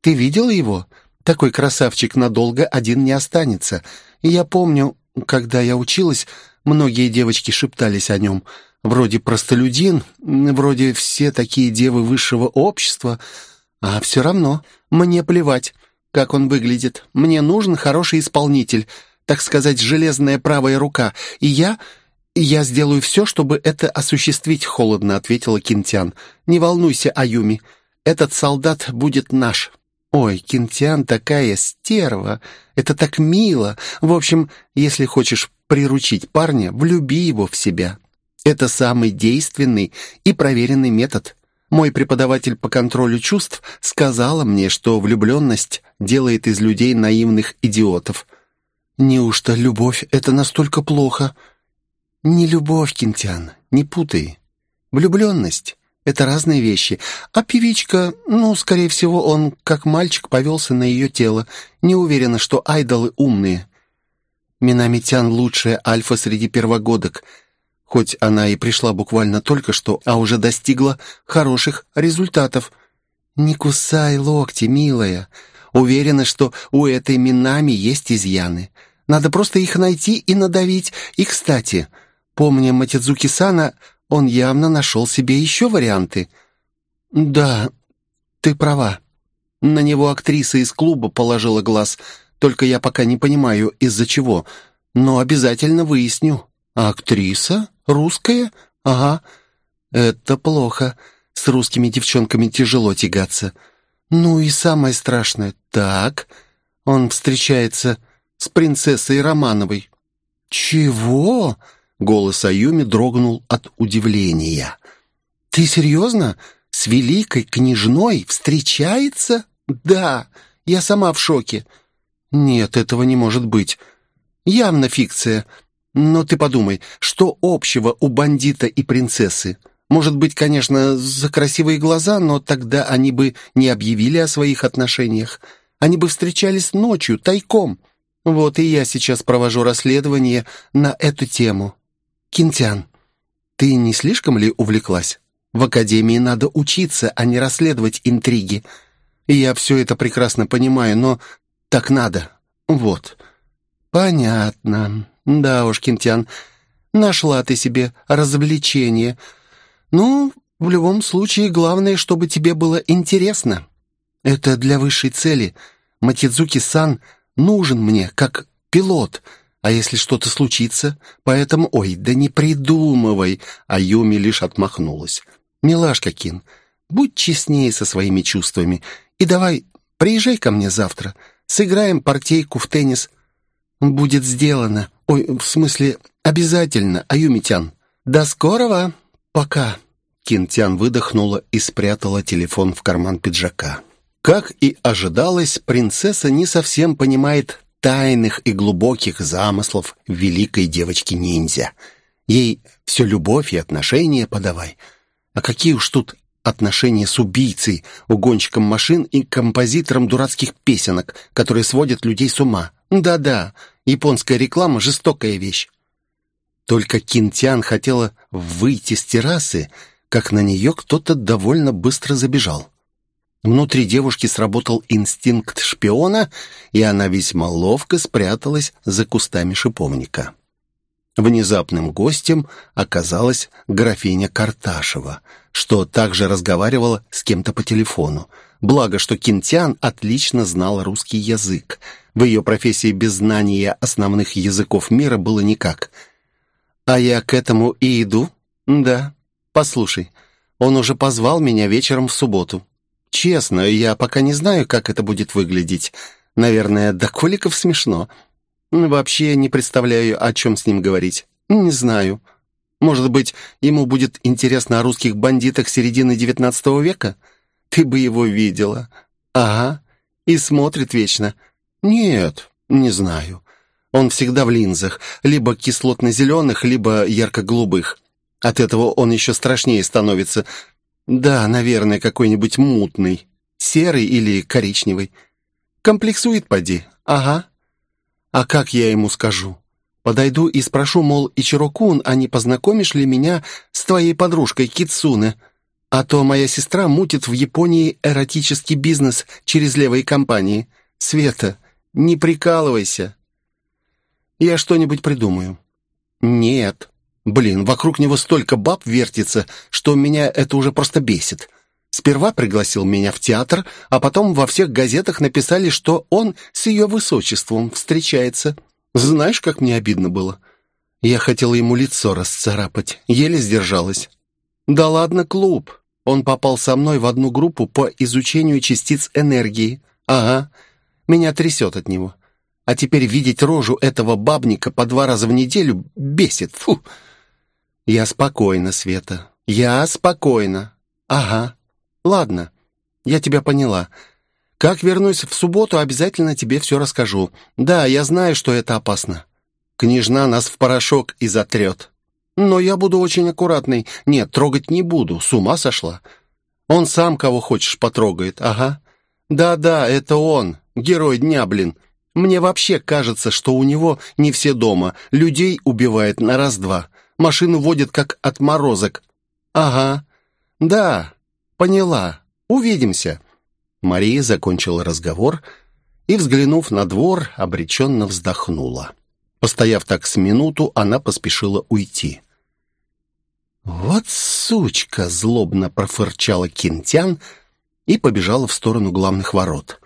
S2: Ты видела его?» Такой красавчик надолго один не останется. Я помню, когда я училась, многие девочки шептались о нем. Вроде простолюдин, вроде все такие девы высшего общества. А все равно мне плевать, как он выглядит. Мне нужен хороший исполнитель, так сказать, железная правая рука. И я... «Я сделаю все, чтобы это осуществить», — холодно ответила Кинтян. «Не волнуйся, Аюми. Этот солдат будет наш». «Ой, Кинтян такая стерва! Это так мило! В общем, если хочешь приручить парня, влюби его в себя. Это самый действенный и проверенный метод. Мой преподаватель по контролю чувств сказала мне, что влюбленность делает из людей наивных идиотов. Неужто любовь — это настолько плохо? Не любовь, Кинтян, не путай. Влюбленность это разные вещи. А певичка, ну, скорее всего, он, как мальчик, повелся на ее тело. Не уверена, что айдолы умные. Минамитян лучшая альфа среди первогодок. Хоть она и пришла буквально только что, а уже достигла хороших результатов. Не кусай локти, милая. Уверена, что у этой Минами есть изъяны. Надо просто их найти и надавить. И, кстати, помня Матидзуки-сана, он явно нашел себе еще варианты. «Да, ты права. На него актриса из клуба положила глаз. Только я пока не понимаю, из-за чего. Но обязательно выясню. А актриса? Русская? Ага. Это плохо. С русскими девчонками тяжело тягаться. Ну и самое страшное. Так, он встречается с принцессой Романовой». «Чего?» Голос Аюми дрогнул от удивления. «Ты серьезно? С великой княжной встречается? Да, я сама в шоке. Нет, этого не может быть. Явно фикция. Но ты подумай, что общего у бандита и принцессы? Может быть, конечно, за красивые глаза, но тогда они бы не объявили о своих отношениях. Они бы встречались ночью, тайком. Вот и я сейчас провожу расследование на эту тему. «Кинтян, ты не слишком ли увлеклась? В академии надо учиться, а не расследовать интриги. Я все это прекрасно понимаю, но так надо. Вот». «Понятно. Да уж, Кинтян, нашла ты себе развлечение. Ну, в любом случае, главное, чтобы тебе было интересно. Это для высшей цели. Матидзуки-сан нужен мне, как пилот». А если что-то случится? Поэтому... Ой, да не придумывай!» А Юми лишь отмахнулась. «Милашка Кин, будь честнее со своими чувствами. И давай, приезжай ко мне завтра. Сыграем партейку в теннис. Будет сделано. Ой, в смысле, обязательно, Аюмитян. До скорого. Пока». Кинтян выдохнула и спрятала телефон в карман пиджака. Как и ожидалось, принцесса не совсем понимает тайных и глубоких замыслов великой девочки-ниндзя. Ей все любовь и отношения подавай. А какие уж тут отношения с убийцей, угонщиком машин и композитором дурацких песенок, которые сводят людей с ума. Да-да, японская реклама — жестокая вещь. Только Кинтян хотела выйти с террасы, как на нее кто-то довольно быстро забежал. Внутри девушки сработал инстинкт шпиона, и она весьма ловко спряталась за кустами шиповника. Внезапным гостем оказалась графиня Карташева, что также разговаривала с кем-то по телефону. Благо, что Кинтян отлично знал русский язык. В ее профессии без знания основных языков мира было никак. «А я к этому и иду?» «Да. Послушай, он уже позвал меня вечером в субботу. Честно, я пока не знаю, как это будет выглядеть. Наверное, до коликов смешно. Вообще не представляю, о чем с ним говорить. Не знаю. Может быть, ему будет интересно о русских бандитах середины XIX века? Ты бы его видела. Ага. И смотрит вечно. Нет, не знаю. Он всегда в линзах, либо кислотно-зеленых, либо ярко-голубых. От этого он еще страшнее становится. Да, наверное, какой-нибудь мутный. Серый или коричневый. Комплексует, поди. Ага. А как я ему скажу? Подойду и спрошу, мол, Ичирокун, а не познакомишь ли меня с твоей подружкой Китсуне? А то моя сестра мутит в Японии эротический бизнес через левые компании. Света, не прикалывайся. Я что-нибудь придумаю. Нет. Блин, вокруг него столько баб вертится, что меня это уже просто бесит. Сперва пригласил меня в театр, а потом во всех газетах написали, что он с ее высочеством встречается. Знаешь, как мне обидно было? Я хотела ему лицо расцарапать, еле сдержалась. Да ладно, клуб. Он попал со мной в одну группу по изучению частиц энергии. Ага, меня трясет от него. А теперь видеть рожу этого бабника по два раза в неделю бесит. Фу. Я спокойна, Света. Я спокойна. Ага. Ладно, я тебя поняла. Как вернусь в субботу, обязательно тебе все расскажу. Да, я знаю, что это опасно. Княжна нас в порошок и затрет. Но я буду очень аккуратной. Нет, трогать не буду, с ума сошла. Он сам кого хочешь потрогает, ага. Да-да, это он, герой дня, блин. Мне вообще кажется, что у него не все дома. Людей убивает на раз-два. Машину водит как отморозок. Ага. Да, поняла. Увидимся. Мария закончила разговор и, взглянув на двор, обреченно вздохнула. Постояв так с минуту, она поспешила уйти. «Вот сучка!» — злобно профырчала Кинтян и побежала в сторону главных ворот.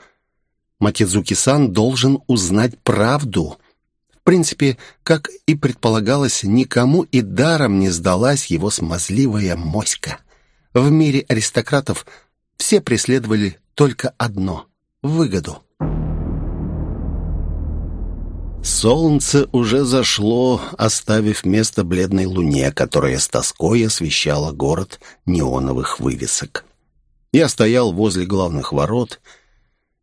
S2: Матидзуки-сан должен узнать правду. В принципе, как и предполагалось, никому и даром не сдалась его смазливая моська. В мире аристократов все преследовали только одно — выгоду. Солнце уже зашло, оставив место бледной луне, которая с тоской освещала город неоновых вывесок. Я стоял возле главных ворот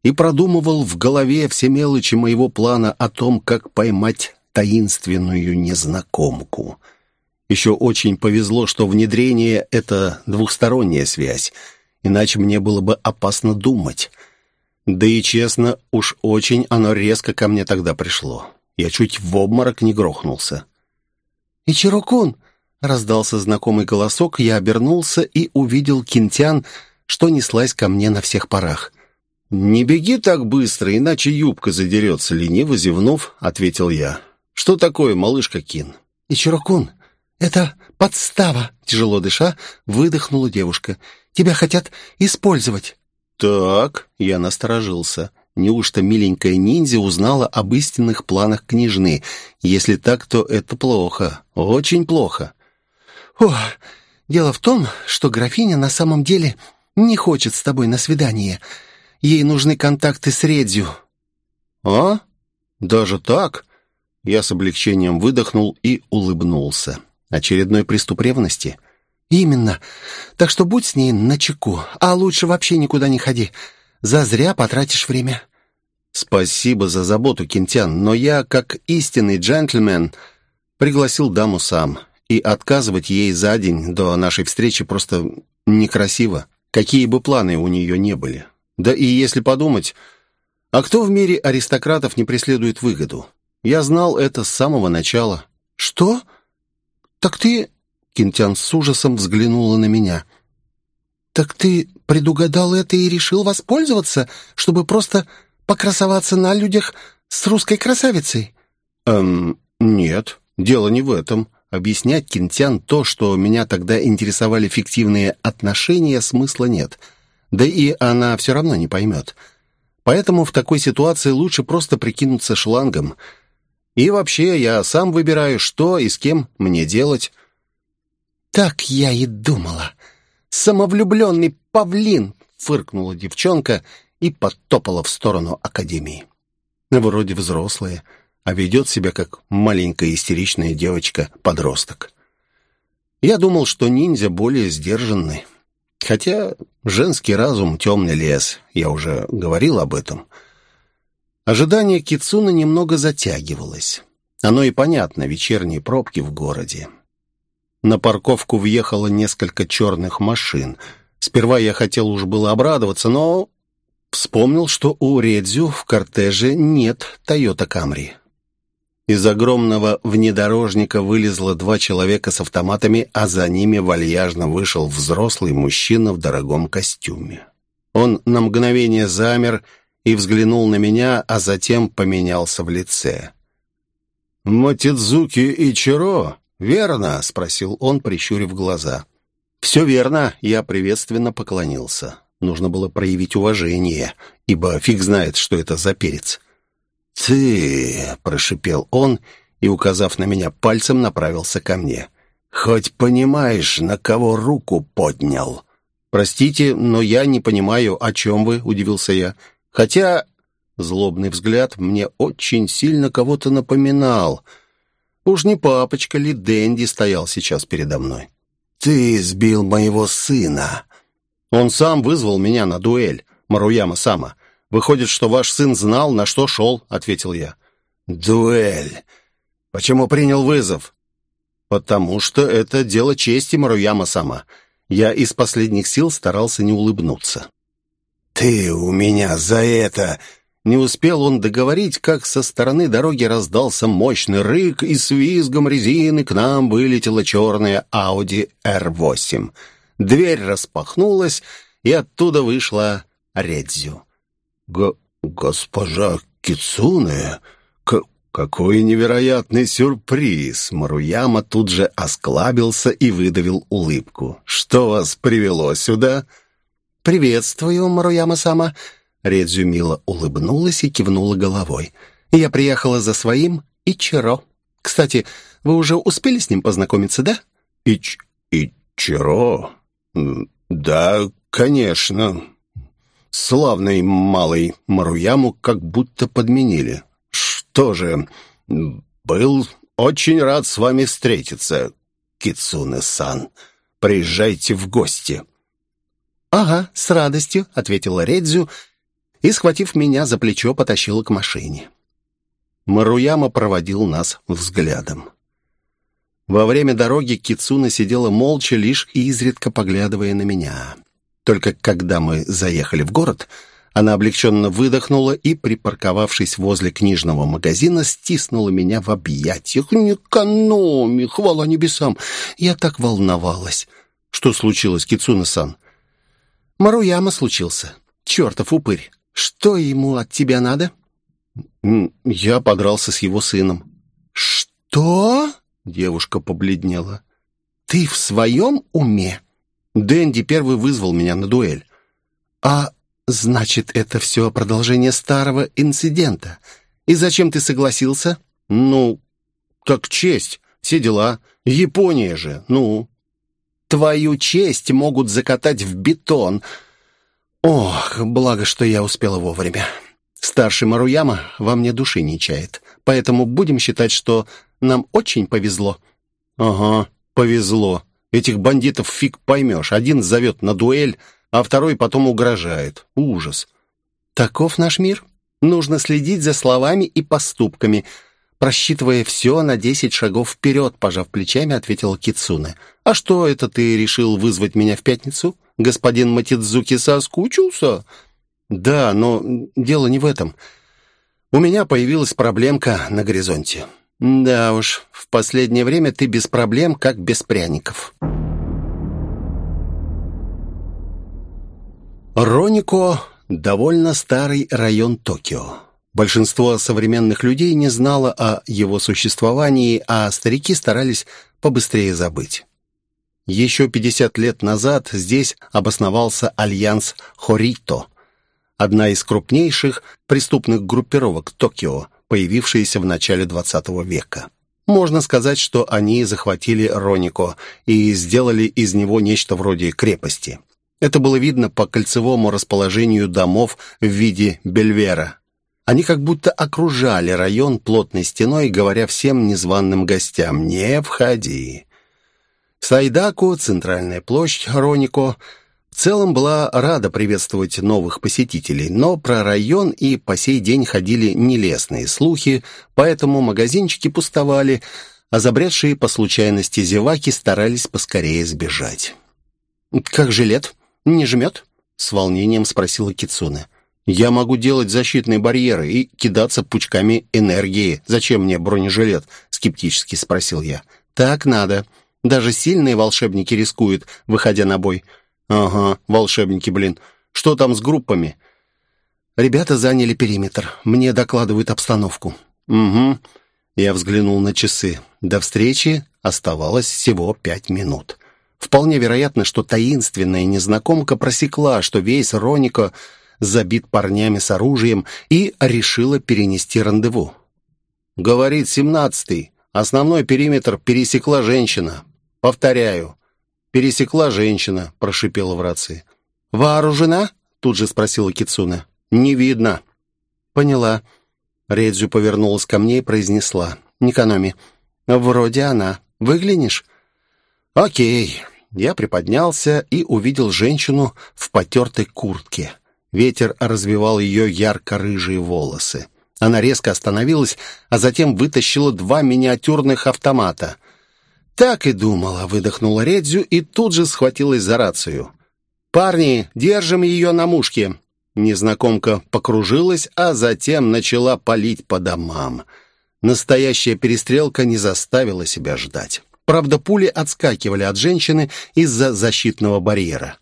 S2: и продумывал в голове все мелочи моего плана о том, как поймать таинственную незнакомку. Еще очень повезло, что внедрение — это двухсторонняя связь, иначе мне было бы опасно думать. Да и честно, уж очень оно резко ко мне тогда пришло. Я чуть в обморок не грохнулся. «Ичирокун!» — раздался знакомый голосок, я обернулся и увидел Кинтян, что неслась ко мне на всех парах. «Не беги так быстро, иначе юбка задерется», — лениво зевнув, ответил я. «Что такое, малышка Кин?» «Ичирокун, это подстава!» — тяжело дыша, выдохнула девушка. «Тебя хотят использовать». «Так», — я насторожился. Неужто миленькая ниндзя узнала об истинных планах княжны? Если так, то это плохо. Очень плохо. «О, дело в том, что графиня на самом деле не хочет с тобой на свидание. Ей нужны контакты с Редзю». «А? Даже так?» Я с облегчением выдохнул и улыбнулся. «Очередной приступ ревности?» «Именно. Так что будь с ней начеку, а лучше вообще никуда не ходи. Зазря потратишь время». «Спасибо за заботу, Кентян, но я, как истинный джентльмен, пригласил даму сам, и отказывать ей за день до нашей встречи просто некрасиво, какие бы планы у нее не были. Да и если подумать, а кто в мире аристократов не преследует выгоду? Я знал это с самого начала». «Что? Так ты...» Кентян с ужасом взглянула на меня. «Так ты предугадал это и решил воспользоваться, чтобы просто покрасоваться на людях с русской красавицей?» «Эм, нет, дело не в этом. Объяснять Кентян то, что меня тогда интересовали фиктивные отношения, смысла нет. Да и она все равно не поймет. Поэтому в такой ситуации лучше просто прикинуться шлангом. И вообще, я сам выбираю, что и с кем мне делать». «Так я и думала. Самовлюбленный павлин.
S1: фыркнула девчонка и подтопала в сторону академии. Вроде взрослая, а ведет себя как маленькая истеричная девочка-подросток. Я думал, что ниндзя более сдержанный. Хотя женский разум — темный лес, я уже говорил об этом. Ожидание Кицуна немного затягивалось. Оно и понятно, вечерние пробки в городе. На парковку въехало несколько черных машин. Сперва я хотел уж было обрадоваться, но вспомнил, что у Редзю в кортеже нет Тойота Камри. Из огромного внедорожника вылезло два человека с автоматами, а за ними вальяжно вышел взрослый мужчина в дорогом костюме. Он на мгновение замер и взглянул на меня, а затем поменялся в лице. «Матидзуки Ичиро, верно?» — спросил он, прищурив глаза. «Все верно», — я приветственно поклонился. Нужно было проявить уважение, ибо фиг знает, что это за перец. «Ты!» — прошипел он и, указав на меня пальцем, направился ко мне. «Хоть понимаешь, на кого руку поднял?» «Простите, но я не понимаю, о чем вы», — удивился я. «Хотя...» — злобный взгляд мне очень сильно кого-то напоминал. Уж не папочка ли Дэнди стоял сейчас передо мной. «Ты избил моего сына!» «Он сам вызвал меня на дуэль, Маруяма Сама. «Выходит, что ваш сын знал, на что шел», — ответил я. «Дуэль! Почему принял вызов?» «Потому что это дело чести Маруяма сама. Я из последних сил старался не улыбнуться». «Ты у меня за это...» Не успел он договорить, как со стороны дороги раздался мощный рык, и с визгом резины к нам вылетела черная Audi R8. Дверь распахнулась, и оттуда вышла Редзю. Го «Госпожа Кицуне, какой невероятный сюрприз!» Маруяма тут же осклабился и выдавил улыбку. «Что вас привело сюда?» «Приветствую, Маруяма-сама!» Редзю мило улыбнулась и кивнула головой. «Я приехала за своим Ичиро. Кстати, вы уже успели с ним познакомиться, да?» «Ич... Ичиро? Да, конечно. Славный малый Маруяму как будто подменили. Что же, был очень рад с вами встретиться, Кицуне-сан. Приезжайте в гости. «Ага, с радостью», — ответила Редзю и, схватив меня за плечо, потащила к машине. Маруяма проводил нас взглядом. Во время дороги Кицуна сидела молча, лишь изредка поглядывая на меня. Только когда мы заехали в город, она облегченно выдохнула и, припарковавшись возле книжного магазина, стиснула меня в объятиях. «Не экономи, хвала небесам! Я так волновалась!» «Что случилось, Кицуна-сан?» «Маруяма случился. Чертов упырь! Что ему от тебя надо?» «Я подрался с его сыном». «Что?» — девушка побледнела. «Ты в своем уме?» Дэнди первый вызвал меня на дуэль. А значит, это все продолжение старого инцидента. И зачем ты согласился? Ну, как честь, все дела. Япония же, ну. Твою честь могут закатать в бетон. Ох, благо, что я успела вовремя. Старший Маруяма во мне души не чает, поэтому будем считать, что нам очень повезло. Ага, повезло. Этих бандитов фиг поймешь. Один зовет на дуэль, а второй потом угрожает. Ужас. Таков наш мир. Нужно следить за словами и поступками. Просчитывая все на десять шагов вперед, пожав плечами, ответила Кицуне. «А что это ты решил вызвать меня в пятницу? Господин Матидзуки соскучился?» «Да, но дело не в этом. У меня появилась проблемка на горизонте». «Да уж, в последнее время ты без проблем, как без пряников». Ронико — довольно старый район Токио. Большинство современных людей не знало о его существовании, а старики старались побыстрее забыть. Еще 50 лет назад здесь обосновался альянс Хорито, одна из крупнейших преступных группировок Токио – появившиеся в начале XX века. Можно сказать, что они захватили Ронико и сделали из него нечто вроде крепости. Это было видно по кольцевому расположению домов в виде бельвера. Они как будто окружали район плотной стеной, говоря всем незваным гостям «Не входи». Сайдаку, центральная площадь Ронико, в целом была рада приветствовать новых посетителей, но про район и по сей день ходили нелестные слухи, поэтому магазинчики пустовали, а забредшие по случайности зеваки старались поскорее сбежать. «Как жилет? Не жмет?» — с волнением спросила Кицуне. «Я могу делать защитные барьеры и кидаться пучками энергии. Зачем мне бронежилет?» — скептически спросил я. «Так надо. Даже сильные волшебники рискуют, выходя на бой». «Ага, волшебники, блин. Что там с группами?» «Ребята заняли периметр. Мне докладывают обстановку». «Угу». Я взглянул на часы. До встречи оставалось всего пять минут. Вполне вероятно, что таинственная незнакомка просекла, что весь Ронико забит парнями с оружием и решила перенести рандеву. «Говорит семнадцатый. Основной периметр пересекла женщина. Повторяю, пересекла женщина», — прошипела в рации. «Вооружена?» — тут же спросила Кицуна. «Не видно». «Поняла». Редзю повернулась ко мне и произнесла. «Никономи, вроде она. Выглянешь?» «Окей». Я приподнялся и увидел женщину в потертой куртке. Ветер развивал ее ярко-рыжие волосы. Она резко остановилась, а затем вытащила два миниатюрных автомата. «Так и думала», — выдохнула Редзю и тут же схватилась за рацию. «Парни, держим ее на мушке!» Незнакомка покружилась, а затем начала палить по домам. Настоящая перестрелка не заставила себя ждать. Правда, пули отскакивали от женщины из-за защитного барьера.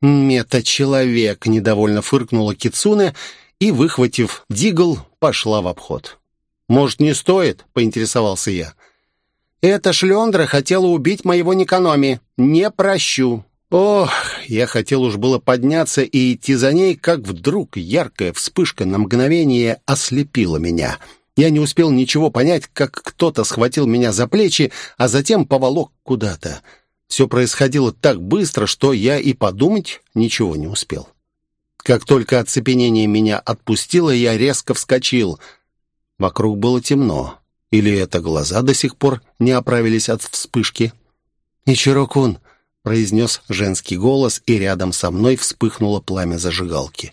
S1: «Мета-человек!» — недовольно фыркнула Кицуне и, выхватив дигл, пошла в обход. «Может, не стоит?» — поинтересовался я. «Эта шлендра хотела убить моего Никономи. Не прощу!» Ох, я хотел уж было подняться и идти за ней, как вдруг яркая вспышка на мгновение ослепила меня. Я не успел ничего понять, как кто-то схватил меня за плечи, а затем поволок куда-то. Все происходило так быстро, что я и подумать ничего не успел. Как только оцепенение меня отпустило, я резко вскочил. Вокруг было темно. Или это глаза до сих пор не оправились от вспышки? «Ичиро-кун», — произнес женский голос, и рядом со мной вспыхнуло пламя зажигалки.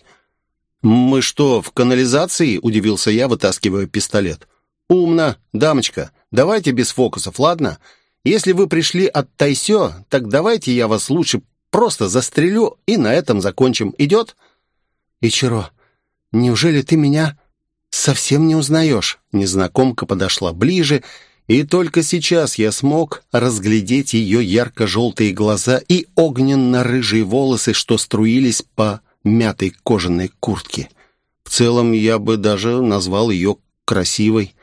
S1: «Мы что, в канализации?» — удивился я, вытаскивая пистолет. «Умно, дамочка. Давайте без фокусов, ладно? Если вы пришли от Тайсё, так давайте я вас лучше просто застрелю и на этом закончим. Идет?» «Ичиро, неужели ты меня совсем не узнаешь?» Незнакомка подошла ближе, и только сейчас я смог разглядеть ее ярко-желтые глаза и огненно-рыжие волосы, что струились по мятой кожаной куртки. В целом, я бы даже назвал ее красивой.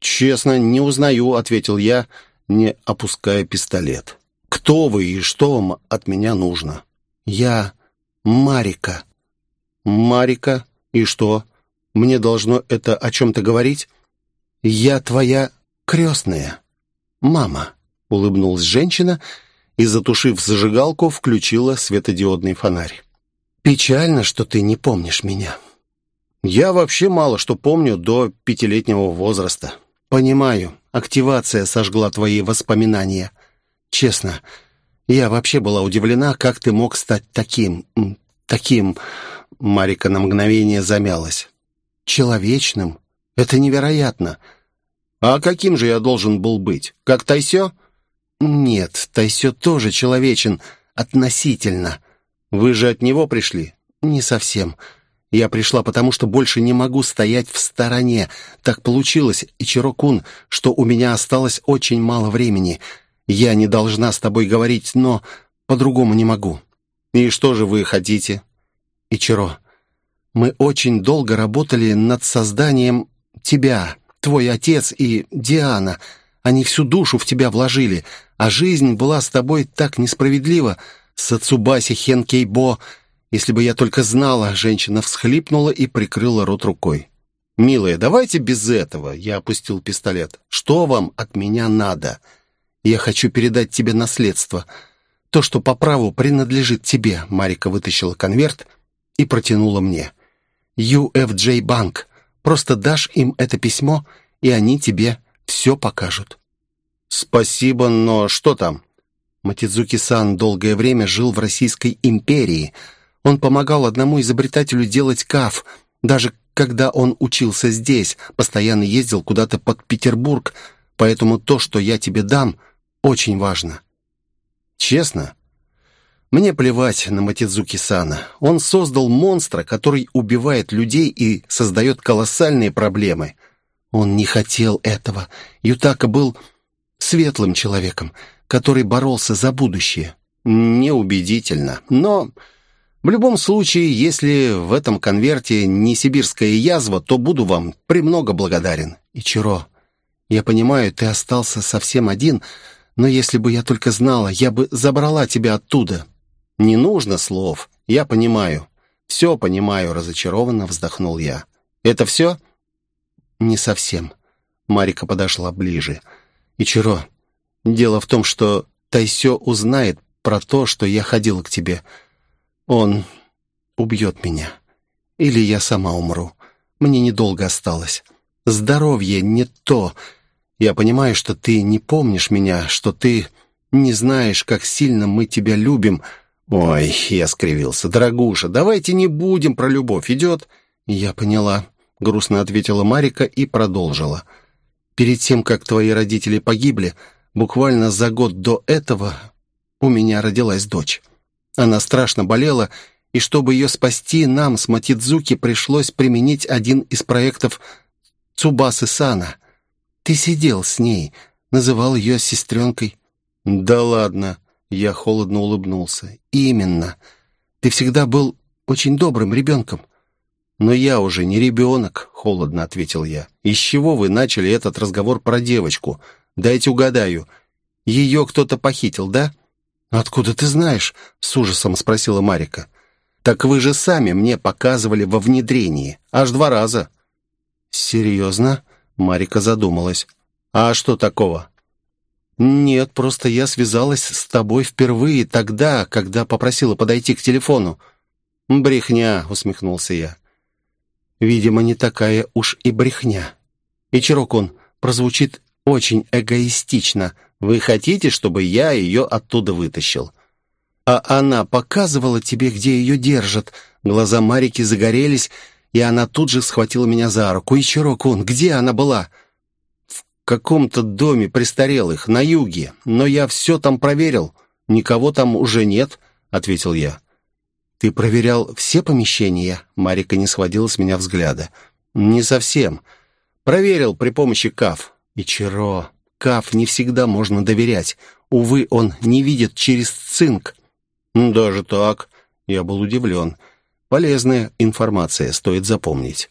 S1: «Честно, не узнаю», — ответил я, не опуская пистолет. «Кто вы и что вам от меня нужно?» «Я Марика». «Марика? И что? Мне должно это о чем-то говорить?» «Я твоя крестная, мама», — улыбнулась женщина и, затушив зажигалку, включила светодиодный фонарь. Печально, что ты не помнишь меня. Я вообще мало что помню до пятилетнего возраста. Понимаю, активация сожгла твои воспоминания. Честно, я вообще была удивлена, как ты мог стать таким... таким... Марика на мгновение замялась. Человечным? Это невероятно. А каким же я должен был быть? Как Тайсё? Нет, Тайсё тоже человечен. Относительно. Вы же от него пришли?» «Не совсем. Я пришла потому, что больше не могу стоять в стороне. Так получилось, Ичиро-кун, что у меня осталось очень мало времени. Я не должна с тобой говорить, но по-другому не могу». «И что же вы хотите?» «Ичиро, мы очень долго работали над созданием тебя, твой отец и Диана. Они всю душу в тебя вложили, а жизнь была с тобой так несправедлива, Сацубаси Хенкейбо. Если бы я только знала...» Женщина всхлипнула и прикрыла рот рукой. «Милая, давайте без этого!» Я опустил пистолет. «Что вам от меня надо? Я хочу передать тебе наследство.
S2: то, что по праву принадлежит тебе». Марика вытащила конверт и протянула мне. UFJ Банк. Просто дашь им это письмо, и они тебе все покажут».
S1: «Спасибо, но что там?»
S2: Матидзуки-сан долгое время жил в Российской империи. Он помогал одному изобретателю делать каф. Даже когда он учился здесь, постоянно ездил куда-то под Петербург. Поэтому то, что я тебе дам, очень важно.
S1: Честно?
S2: Мне плевать на Матидзуки-сана. Он создал монстра, который убивает людей и создает колоссальные проблемы. Он не хотел этого. Ютака был светлым человеком, который боролся за будущее.
S1: Неубедительно. Но в любом случае, если в этом конверте не сибирская язва, то буду вам премного благодарен.
S2: Ичиро, я понимаю, ты остался совсем один, но если бы я только знала, я бы забрала тебя оттуда.
S1: «Не нужно слов. Я понимаю. Все понимаю», — разочарованно вздохнул я. «Это все?»
S2: «Не совсем». Марика подошла ближе. «Ичиро, дело в том, что Тайсё узнает про то, что я ходил к тебе. Он убьет меня. Или я сама умру. Мне недолго осталось. Здоровье не то. Я понимаю, что ты не помнишь меня, что ты не знаешь, как сильно мы тебя любим,
S1: «Ой», — я скривился, — «дорогуша, давайте не будем про любовь, идет?»
S2: «Я поняла», — грустно ответила Марика и продолжила. «Перед тем, как твои родители погибли, буквально за год до этого у меня родилась дочь. Она страшно болела, и чтобы ее спасти, нам с Матидзуки пришлось применить один из проектов Цубасы Сана. Ты сидел с ней, называл ее сестренкой».
S1: «Да ладно»,
S2: я холодно улыбнулся. «Именно. Ты всегда был очень добрым ребенком».
S1: «Но я уже не ребенок», — холодно ответил я. «Из чего вы начали этот разговор про девочку? Дайте угадаю. Ее кто-то похитил, да?»
S2: «Откуда ты знаешь?» — с ужасом спросила Марика.
S1: «Так вы же сами мне показывали во внедрении. Аж два раза».
S2: «Серьезно?» — Марика задумалась.
S1: «А что такого?»
S2: «Нет, просто я связалась с тобой впервые тогда, когда попросила подойти к телефону».
S1: «Брехня», — усмехнулся я.
S2: «Видимо, не такая уж и брехня. Ичирокун прозвучит очень эгоистично. Вы хотите, чтобы я ее оттуда вытащил?» «А она показывала тебе, где ее держат?» Глаза Марики загорелись, и она тут же схватила меня за руку. «Ичирокун, где она была?»
S1: Каком-то доме престарелых, на юге, но я все там проверил. Никого там уже нет», — ответил я.
S2: «Ты проверял все помещения?» Марика не сводила с меня взгляда.
S1: «Не совсем. Проверил при помощи КАФ».
S2: «И Чиро, КАФ не всегда можно доверять. Увы, он не видит через цинк».
S1: «Даже так?» Я был удивлен. Полезная информация, стоит запомнить.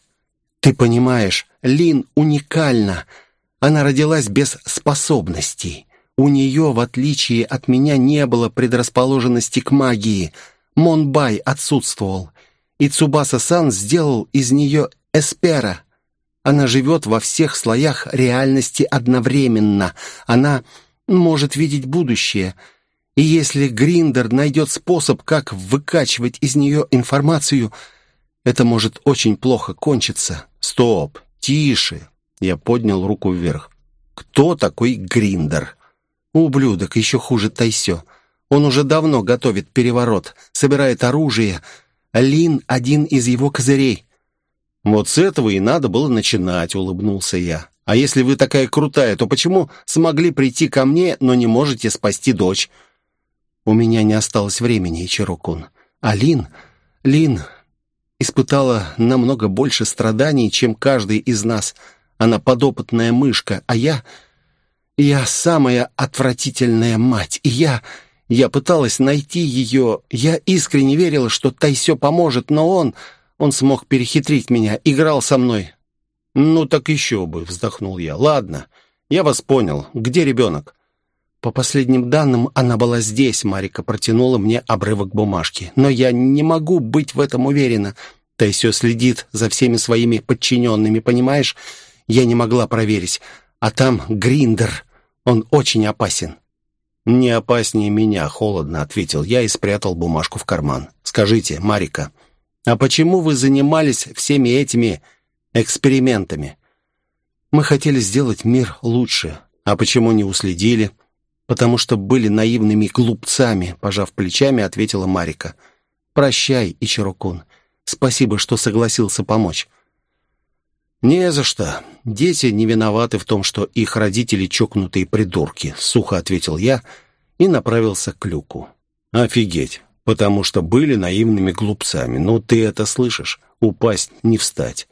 S2: «Ты понимаешь, Лин уникальна. Она родилась без способностей. У нее, в отличие от меня, не было предрасположенности к магии. Монбай отсутствовал. И Цубаса-сан сделал из нее эспера. Она живет во всех слоях реальности одновременно. Она может видеть будущее. И если Гриндер найдет способ, как выкачивать из нее информацию, это может очень плохо кончиться.
S1: Стоп, тише, я поднял руку вверх. «Кто такой Гриндер?»
S2: «Ублюдок, еще хуже Тайсё. Он уже давно готовит переворот, собирает оружие. Лин — один из его козырей».
S1: «Вот с этого и надо было начинать», — улыбнулся я. «А если вы такая крутая, то почему смогли прийти ко мне, но не можете спасти дочь?»
S2: «У меня не осталось времени, Ичирокун. А Лин... Лин испытала намного больше страданий, чем каждый из нас». Она подопытная мышка, а я... Я самая отвратительная мать, и я... Я пыталась найти ее. Я искренне верила, что Тайсё поможет, но он... Он смог перехитрить меня, играл со мной.
S1: «Ну так еще бы», — вздохнул я. «Ладно, я вас понял. Где ребенок?»
S2: По последним данным, она была здесь. Марика протянула мне обрывок бумажки. Но я не могу быть в этом уверена. Тайсё следит за всеми своими подчиненными, понимаешь? Я не могла проверить. А там Гриндер. Он очень опасен.
S1: «Не опаснее меня», — холодно ответил я и спрятал бумажку в карман. «Скажите, Марика, а почему вы занимались всеми этими экспериментами?» «Мы хотели сделать мир лучше. А почему не уследили?» «Потому что были наивными глупцами», — пожав плечами, ответила Марика. «Прощай, Ичирокун. Спасибо, что согласился помочь». «Не за что. Дети не виноваты в том, что их родители чокнутые придурки», — сухо ответил я и направился к люку. «Офигеть, потому что были наивными глупцами. Ну, ты это слышишь? Упасть, не встать.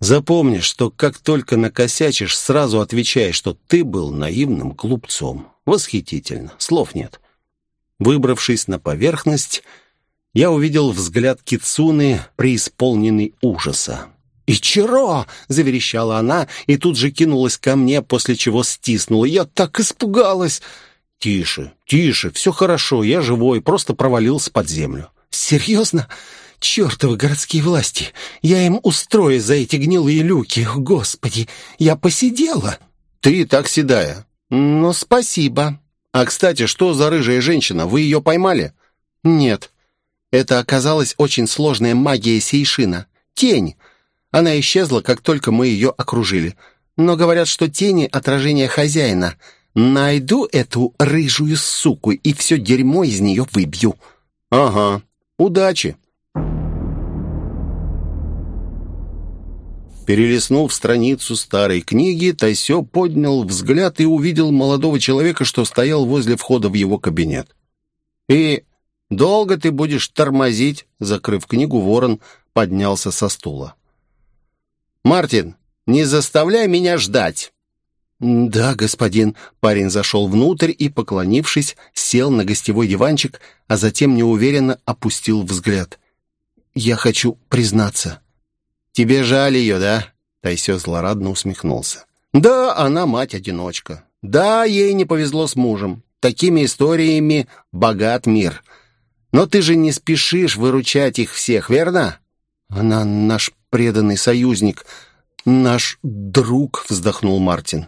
S1: Запомни, что как только накосячишь, сразу отвечай, что ты был наивным глупцом. Восхитительно, слов нет». Выбравшись на поверхность, я увидел взгляд Кицуны, преисполненный ужаса. «Ичиро!» — заверещала она и тут же кинулась ко мне, после чего стиснула. «Я так испугалась!» «Тише, тише, все хорошо, я живой, просто провалился под землю». «Серьезно? Чертовы городские власти! Я им устрою за эти гнилые люки! Господи, я посидела!» «Ты так седая».
S2: «Ну, спасибо».
S1: «А, кстати, что за рыжая женщина? Вы ее поймали?»
S2: «Нет. Это оказалась очень сложная магия Сейшина. Тень. Она исчезла, как только мы ее окружили. Но говорят, что тени — отражение хозяина. Найду эту рыжую суку и все дерьмо из нее выбью».
S1: «Ага. Удачи». Перелистнув страницу старой книги, Тайсё поднял взгляд и увидел молодого человека, что стоял возле входа в его кабинет. «И долго ты будешь тормозить?» Закрыв книгу, ворон поднялся со стула. «Мартин, не заставляй меня ждать!»
S2: «Да, господин». Парень зашел внутрь и, поклонившись, сел на гостевой диванчик, а затем неуверенно опустил взгляд. «Я хочу признаться».
S1: «Тебе жаль ее, да?»
S2: Тайсё злорадно усмехнулся.
S1: «Да, она мать-одиночка. Да, ей не повезло с мужем. Такими историями богат мир. Но ты же не спешишь выручать их всех, верно?»
S2: «Она наш преданный союзник, наш друг», — вздохнул Мартин.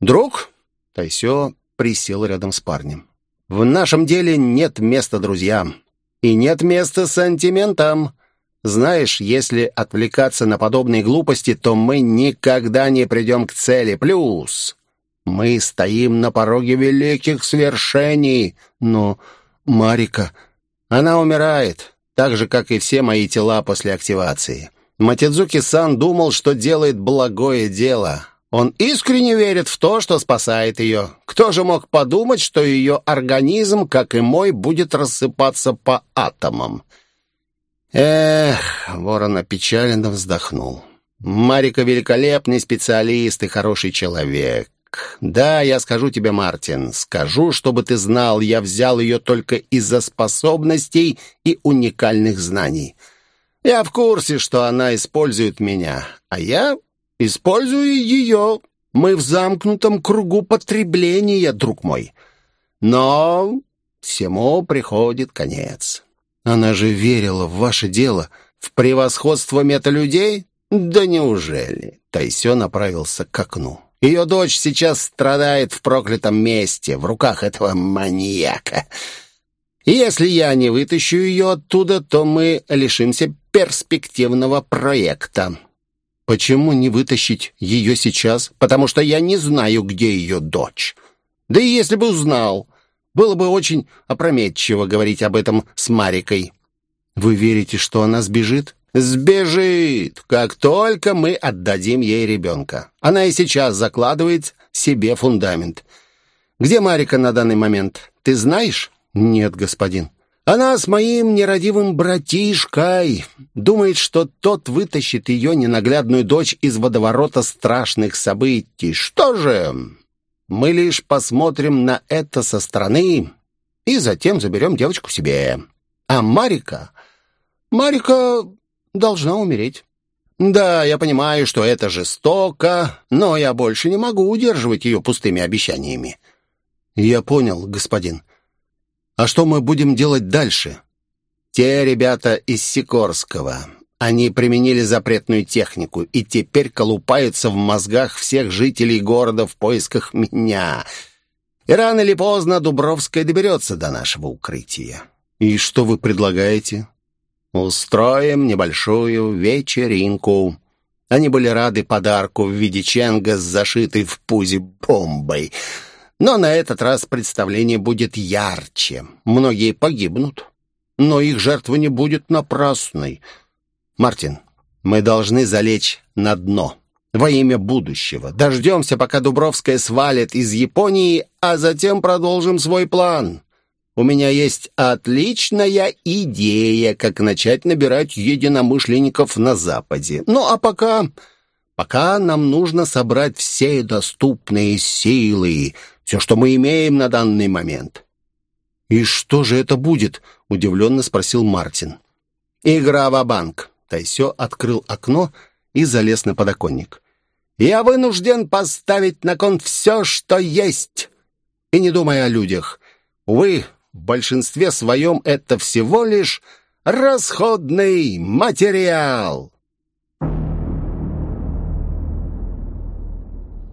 S1: «Друг?» — Тайсё присел рядом с парнем. «В нашем деле нет места друзьям. И нет места сантиментам. Знаешь, если отвлекаться на подобные глупости, то мы никогда не придем к цели. Плюс мы стоим на пороге великих свершений. Но Марика, она умирает так же, как и все мои тела после активации. Матидзуки-сан думал, что делает благое дело. Он искренне верит в то, что спасает ее. Кто же мог подумать, что ее организм, как и мой, будет рассыпаться по атомам? Эх, ворон опечаленно вздохнул. Марика великолепный специалист и хороший человек. Да, я скажу тебе, Мартин, скажу, чтобы ты знал, я взял ее только из-за способностей и уникальных знаний. Я в курсе, что она использует меня, а я использую ее. Мы в замкнутом кругу потребления, друг мой. Но всему приходит конец.
S2: Она же верила в ваше дело,
S1: в превосходство металюдей? Да неужели? Тайсё направился к окну. Ее дочь сейчас страдает в проклятом месте, в руках этого маньяка. И если я не вытащу ее оттуда, то мы лишимся перспективного проекта. Почему не вытащить ее сейчас? Потому что я не знаю, где ее дочь. Да и если бы узнал, было бы очень опрометчиво говорить об этом с Марикой.
S2: Вы верите, что она сбежит?
S1: Сбежит, как только мы отдадим ей ребенка. Она и сейчас закладывает себе фундамент. Где Марика на данный момент? Ты знаешь?
S2: Нет, господин.
S1: Она с моим нерадивым братишкой. Думает, что тот вытащит ее ненаглядную дочь из водоворота страшных событий. Что же? Мы лишь посмотрим на это со стороны и затем заберем девочку себе. А Марика... Марика должна умереть. Да, я понимаю, что это жестоко, но я больше не могу удерживать ее пустыми обещаниями.
S2: Я понял, господин. А что мы будем делать дальше?
S1: Те ребята из Сикорского. Они применили запретную технику и теперь колупаются в мозгах всех жителей города в поисках меня. И рано или поздно Дубровская доберется до нашего укрытия.
S2: И что вы предлагаете?
S1: Устроим небольшую вечеринку. Они были рады подарку в виде ченга с зашитой в пузе бомбой. Но на этот раз представление будет ярче. Многие погибнут, но их жертва не будет напрасной. Мартин, мы должны залечь на дно во имя будущего. Дождемся, пока Дубровская свалит из Японии, а затем продолжим свой план. У меня есть отличная идея, как начать набирать единомышленников на Западе. Ну, а пока... Пока нам нужно собрать все доступные силы, все, что мы имеем на данный момент».
S2: «И что же это будет?» — удивленно спросил Мартин.
S1: «Игра в банк Тайсё открыл окно и залез на подоконник. «Я вынужден поставить на кон все, что есть, и не думая о людях. Увы, большинстве своем это всего лишь расходный материал».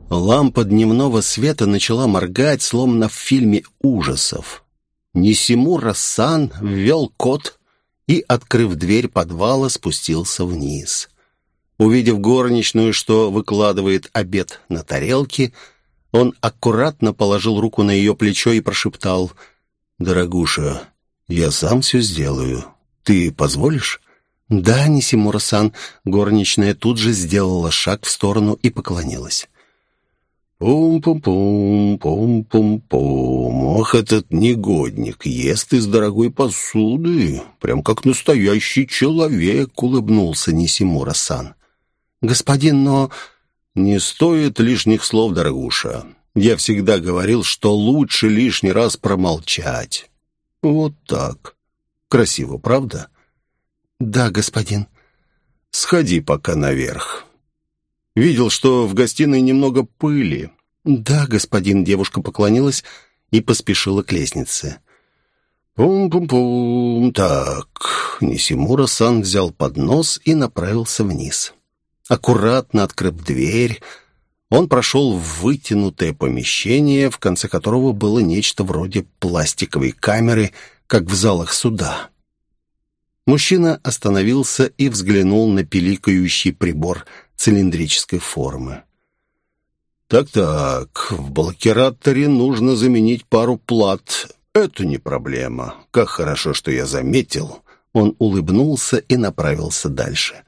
S2: Лампа дневного света начала моргать, словно в фильме ужасов. Нисимура-сан ввел код и, открыв дверь подвала, спустился вниз. Увидев горничную, что выкладывает обед на тарелке, он аккуратно положил руку на ее плечо и прошептал «Дорогуша, я сам все сделаю. Ты позволишь?» «Да, Нисимура-сан». Горничная тут же сделала шаг в сторону и поклонилась.
S1: «Пум-пум-пум, пум-пум-пум. Ох, этот негодник ест из дорогой посуды, прям как настоящий человек», — улыбнулся Нисимура-сан.
S2: «Господин, но...»
S1: «Не стоит лишних слов, дорогуша. Я всегда говорил, что лучше лишний раз промолчать. Вот так. Красиво, правда?»
S2: «Да, господин».
S1: «Сходи пока наверх». Видел, что в гостиной немного пыли.
S2: «Да, господин», — девушка поклонилась и поспешила к лестнице.
S1: «Пум-пум-пум, так...» Нисимура-сан взял поднос и направился вниз. Аккуратно открыв дверь, он прошел в вытянутое помещение, в конце которого было нечто вроде пластиковой камеры, как в залах суда. Мужчина остановился и взглянул на пиликающий прибор — цилиндрической формы. «Так-так, в блокираторе нужно заменить пару плат. Это не проблема. Как хорошо, что я заметил». Он улыбнулся и направился дальше.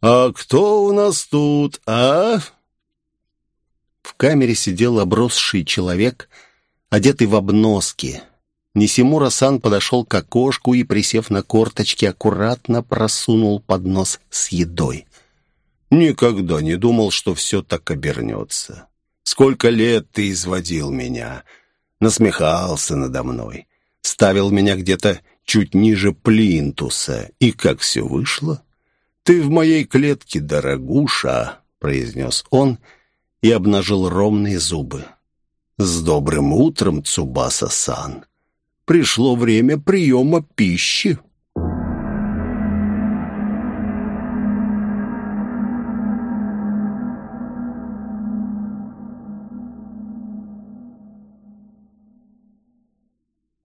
S1: «А кто у нас тут, а?» В камере сидел обросший человек, одетый в обноски. Нисимура-сан подошел к окошку и, присев на корточки, аккуратно просунул поднос с едой. Никогда не думал, что все так обернется. Сколько лет ты изводил меня, насмехался надо мной, ставил меня где-то чуть ниже плинтуса. И как все вышло? Ты в моей клетке, дорогуша, произнес он и обнажил ровные зубы. С добрым утром, Цубаса-сан. Пришло время приема пищи.